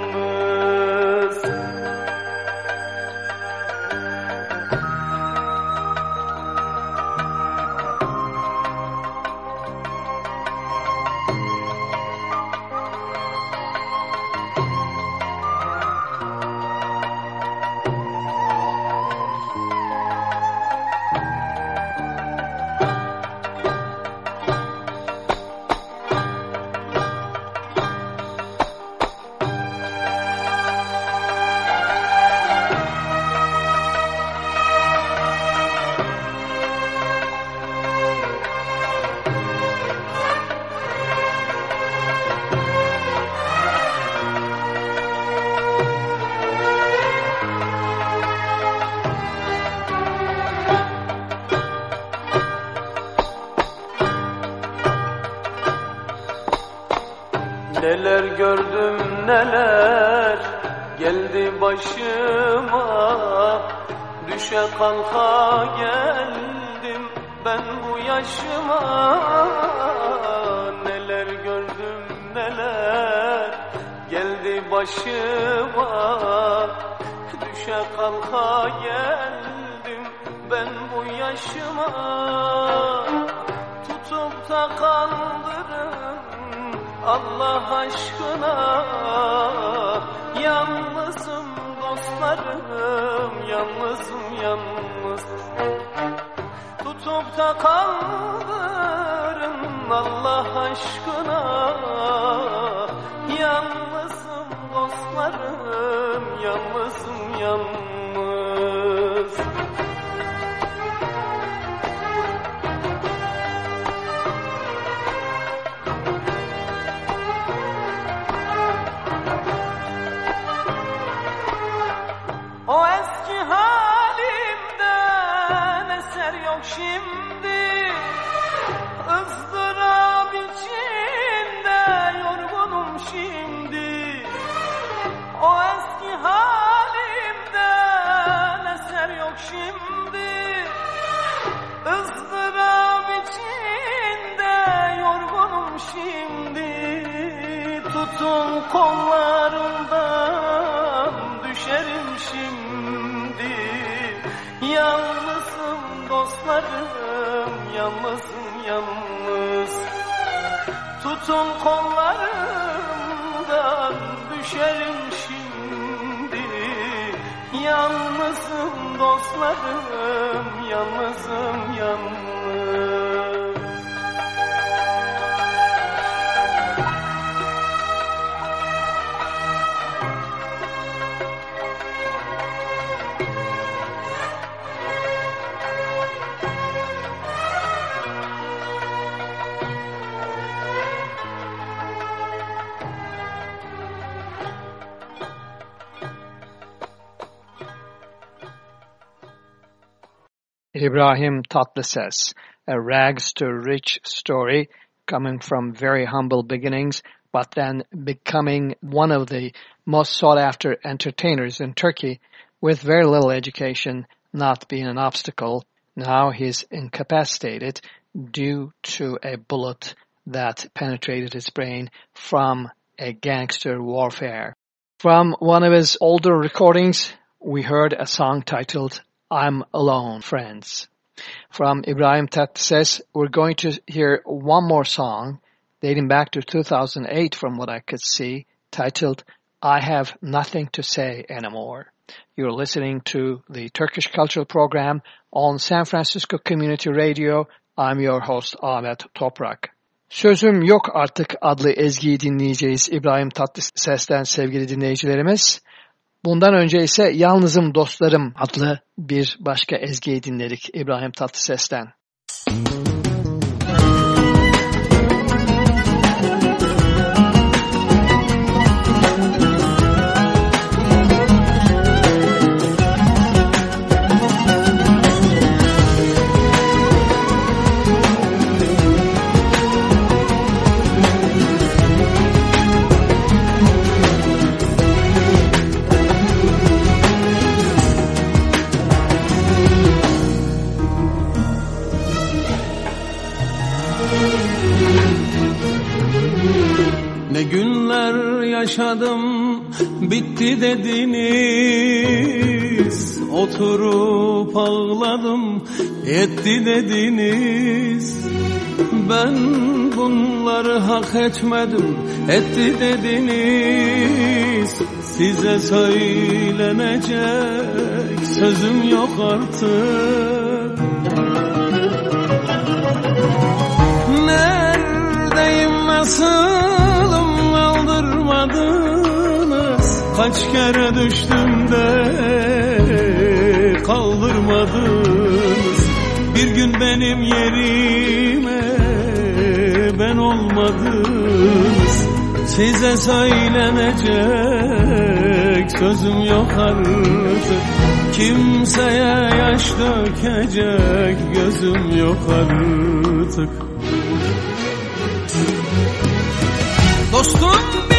Kalka geldim ben bu yaşıma. Neler gördüm neler geldi başıma. Düşe kalka geldim ben bu yaşıma. Tutup da kandırın Allah aşkına. Yalnızım dostlarım yalnız Da kaldırın Allah aşkına. Yalnızım dostlarım Yalnızım yalnız Tutun kollarımdan düşerim şimdi. Yalnızım dostlarım yalnızım yalnız. Tutun kollarımdan düşerim şimdi. Yalnızım dostlarım yalnızım yalnız Ibrahim Tatlıses, a rags to rich story coming from very humble beginnings, but then becoming one of the most sought after entertainers in Turkey with very little education not being an obstacle. Now he's incapacitated due to a bullet that penetrated his brain from a gangster warfare. From one of his older recordings, we heard a song titled I'm Alone, Friends. From Ibrahim Tatlıses, we're going to hear one more song dating back to 2008 from what I could see, titled I Have Nothing to Say Anymore. You're listening to the Turkish Cultural Program on San Francisco Community Radio. I'm your host Ahmet Toprak. Sözüm Yok Artık adlı ezgiyi dinleyeceğiz İbrahim Tatlıses'ten sevgili dinleyicilerimiz. Bundan önce ise Yalnızım Dostlarım adlı bir başka ezgiyi dinledik İbrahim Tatlıses'ten. Etti dediniz Ben bunları hak etmedim. Etti dediniz Size söylenecek sözüm yok artık. Neredeyim nasılım kaldırmadınız Kaç kere düştüm de kaldırmadınız gün benim yerime ben olmadınız. Size söylenecek sözüm yok artık. Kimseye yaş dökecek gözüm yok artık. Dostum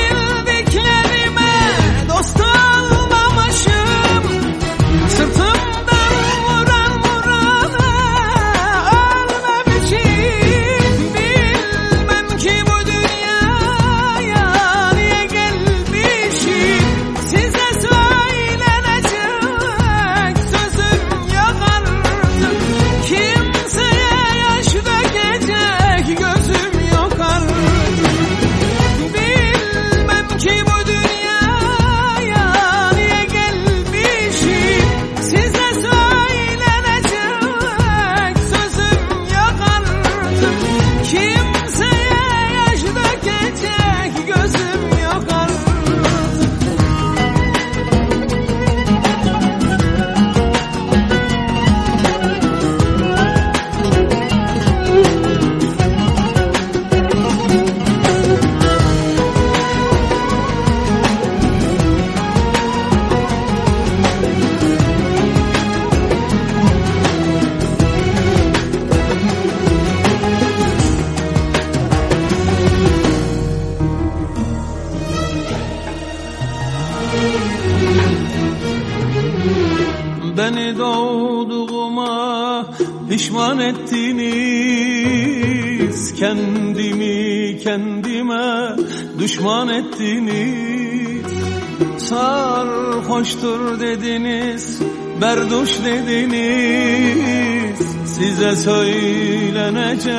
Sarhoştur dediniz Berduş dediniz. Size söylenecek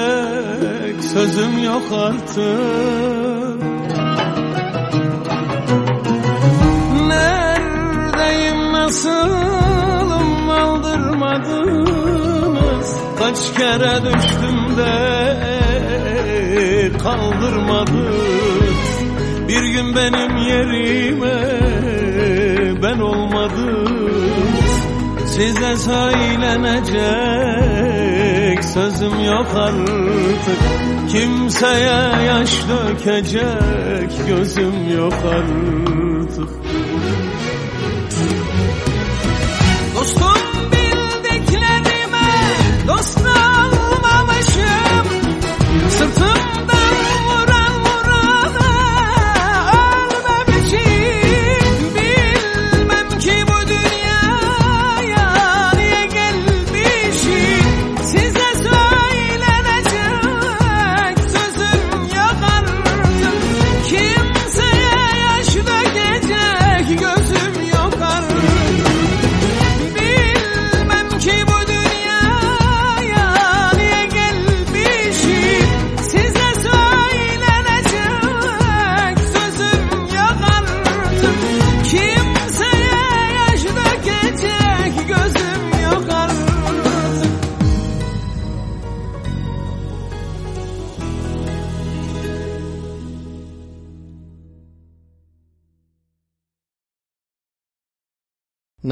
sözüm yok artık. Neredeyim nasılım aldırmadım Kaç kere düştüm de kaldırmadı Bir gün benim yerime ben olmadım Size söylenecek sözüm yok artık. Kimseye yaş dökecek gözüm yok artık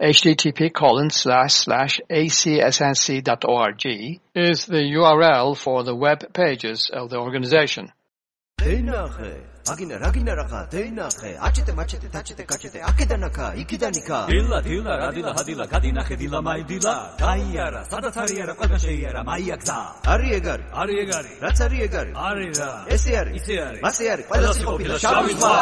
http colon slash slash acsnc.org is the URL for the web pages of the organization. Agina ragina raka deinache achete machete tachete kachete akedanaka ikidanika Dilla dilla radila hadila kadina khedila mai dilla Kayara sadatariara qalban shayara mai akza Ari egari Ari egari რაც არის ეგარი Ari ra ესე არის ისე არის მასე არის ყველას ყოფილა შავი შავი ზღვა.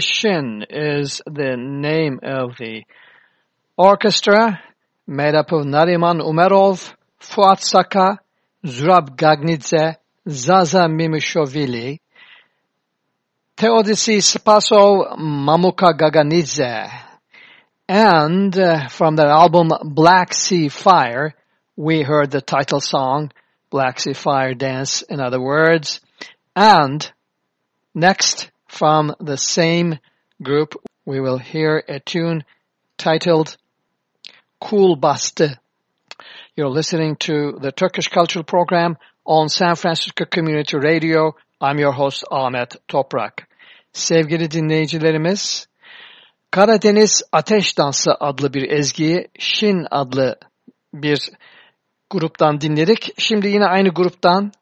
Shin is the name of the orchestra made up of Nariman Umerov, Fuat Saka, Zurab Gagnidze, Zaza Mimishovili, Teodisi Spasov Mamuka Gaganidze. And uh, from their album Black Sea Fire, we heard the title song, Black Sea Fire Dance, in other words. And next, from the same group, we will hear a tune titled Cool Bastı. You're listening to the Turkish Cultural Program on San Francisco Community Radio. I'm your host Ahmet Toprak. Sevgili dinleyicilerimiz, Karadeniz Ateş Dansı adlı bir ezgiyi Şin adlı bir gruptan dinledik. Şimdi yine aynı gruptan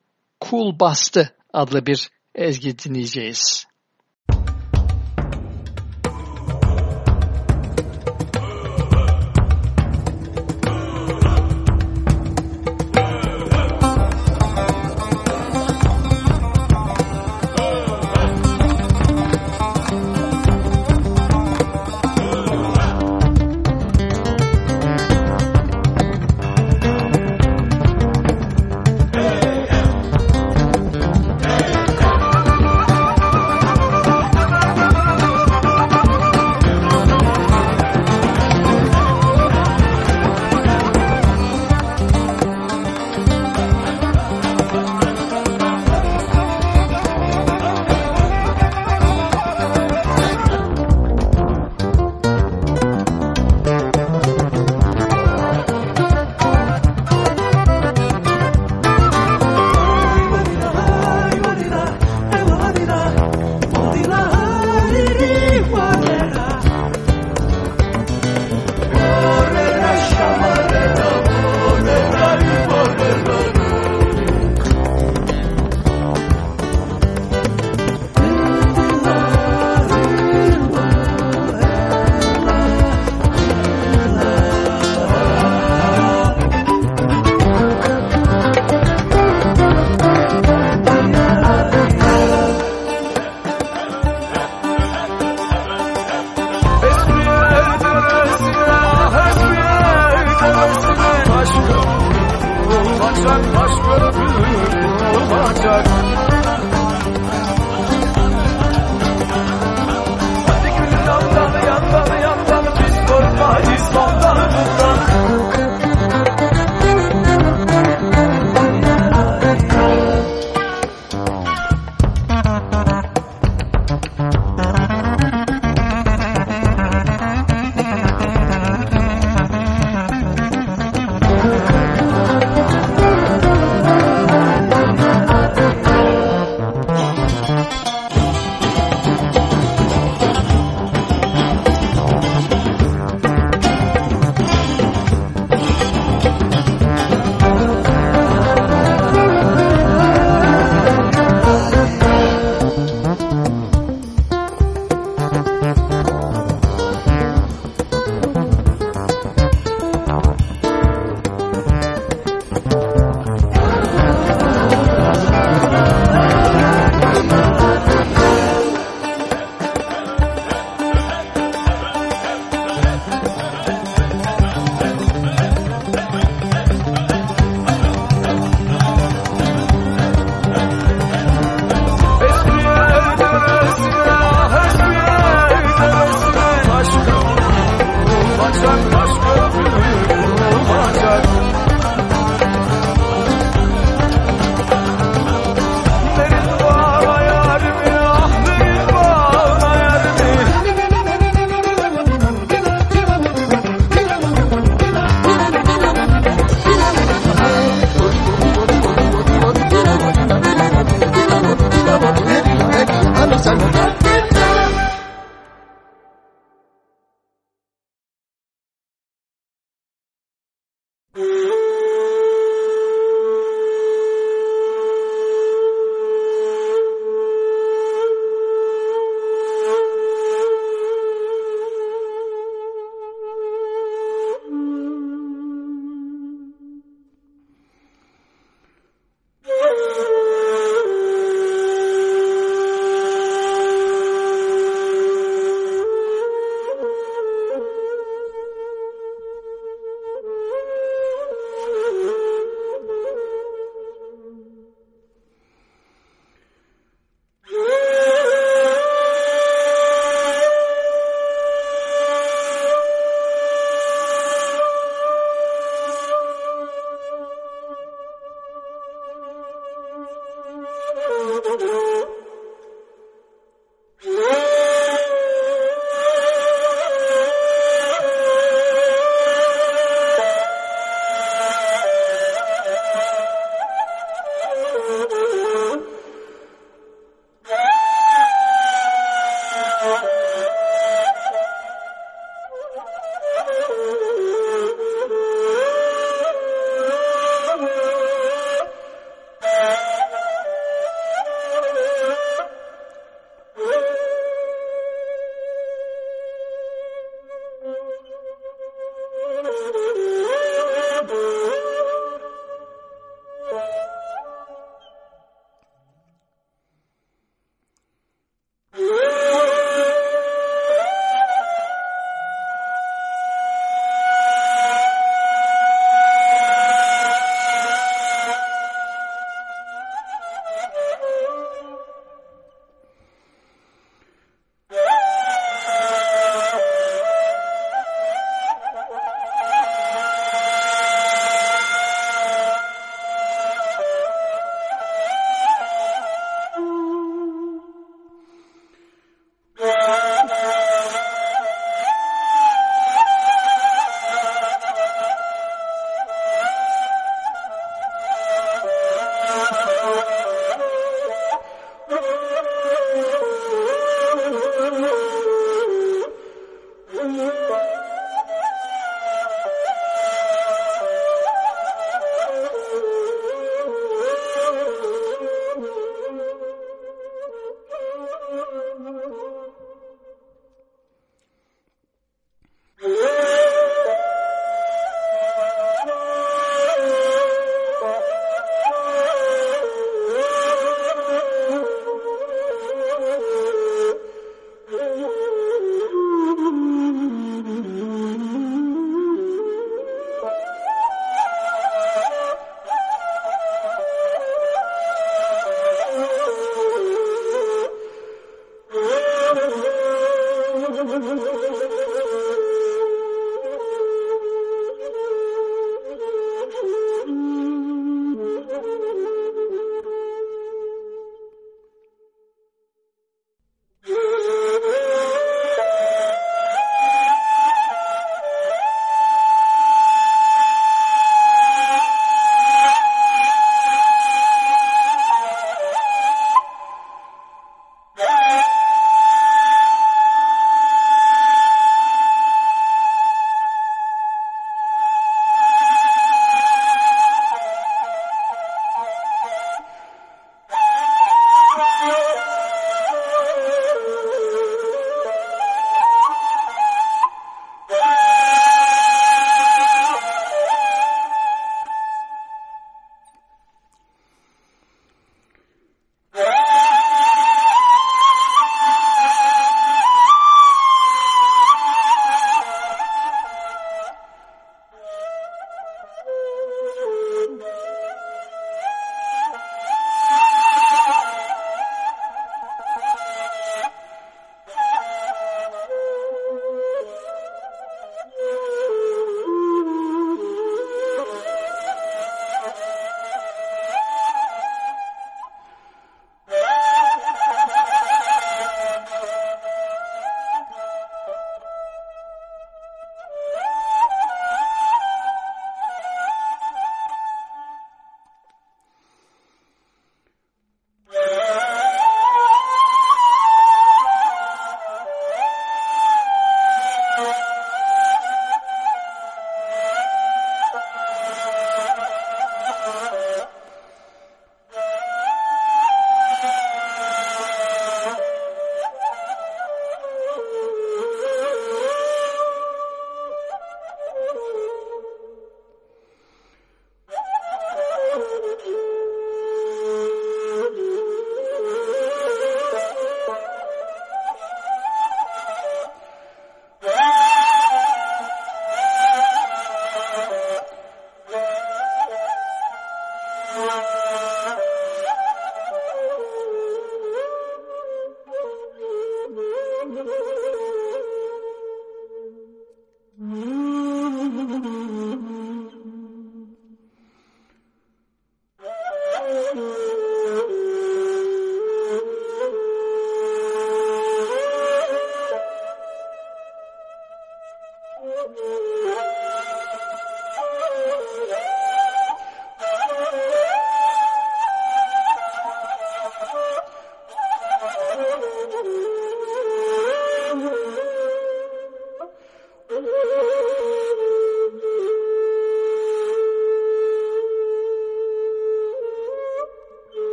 Cool Bastı adlı bir ezgi dinleyeceğiz.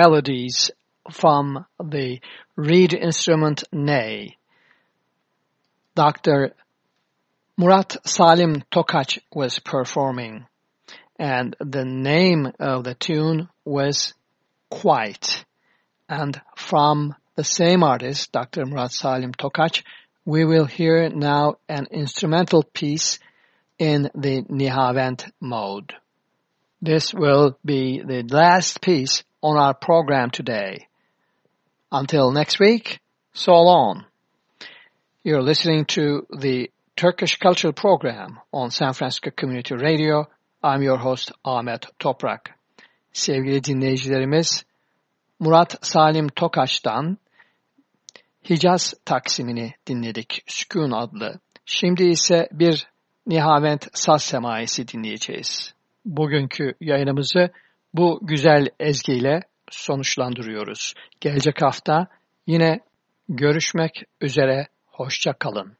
Melodies from the reed instrument ney. Dr. Murat Salim Tokaç was performing and the name of the tune was Quite. And from the same artist, Dr. Murat Salim Tokaç, we will hear now an instrumental piece in the Nihavent mode. This will be the last piece on our program today. Until next week, so long. You're listening to the Turkish Cultural Program on San Francisco Community Radio. I'm your host Ahmet Toprak. Sevgili dinleyicilerimiz, Murat Salim Tokaç'tan Hicaz Taksimini dinledik Sükun adlı. Şimdi ise bir Nihavent Saz Semaisi dinleyeceğiz bugünkü yayınımızı bu güzel ezgiyle sonuçlandırıyoruz. Gelecek hafta yine görüşmek üzere. Hoşça kalın.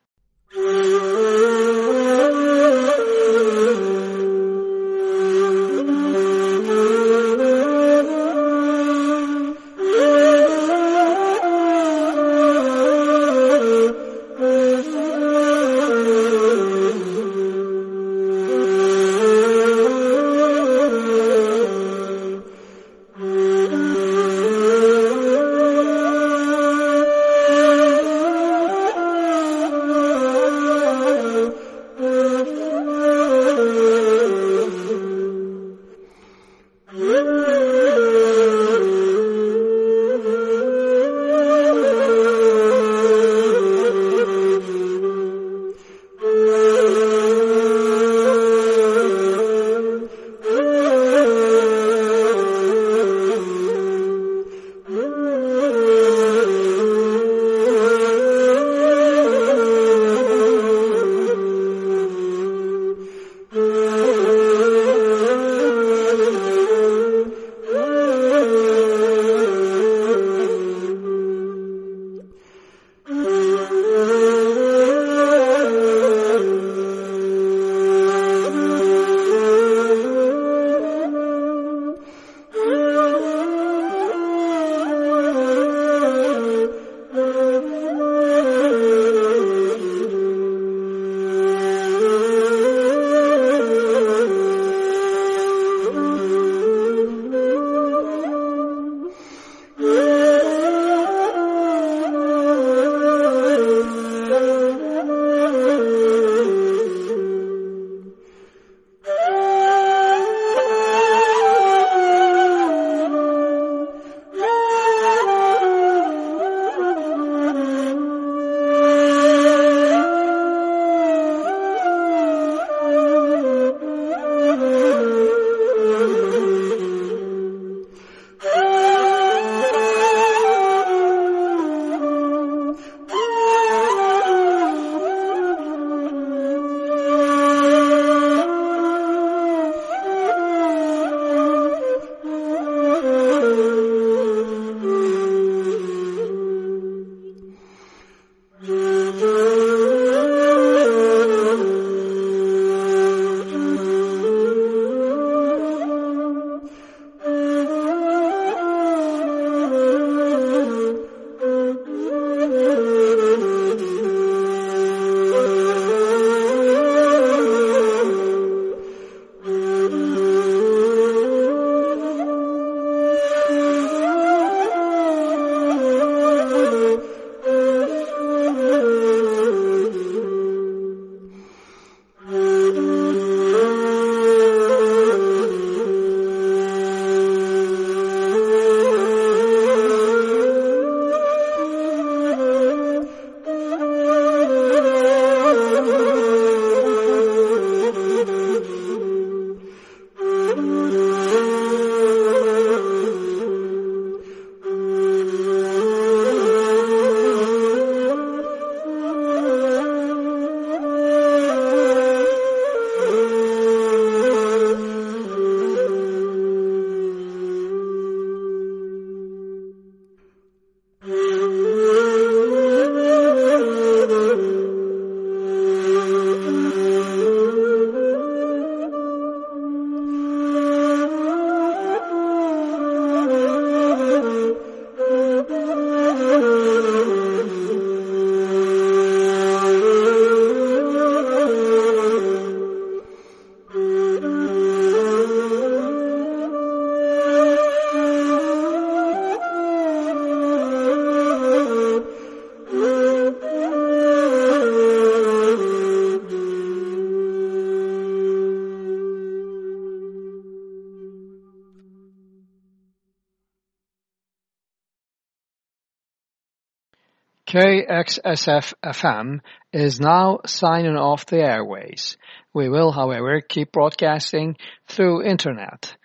KXSF-FM is now signing off the airways. We will, however, keep broadcasting through internet.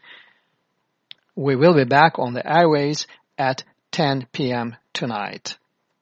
We will be back on the airways at 10 p.m. tonight.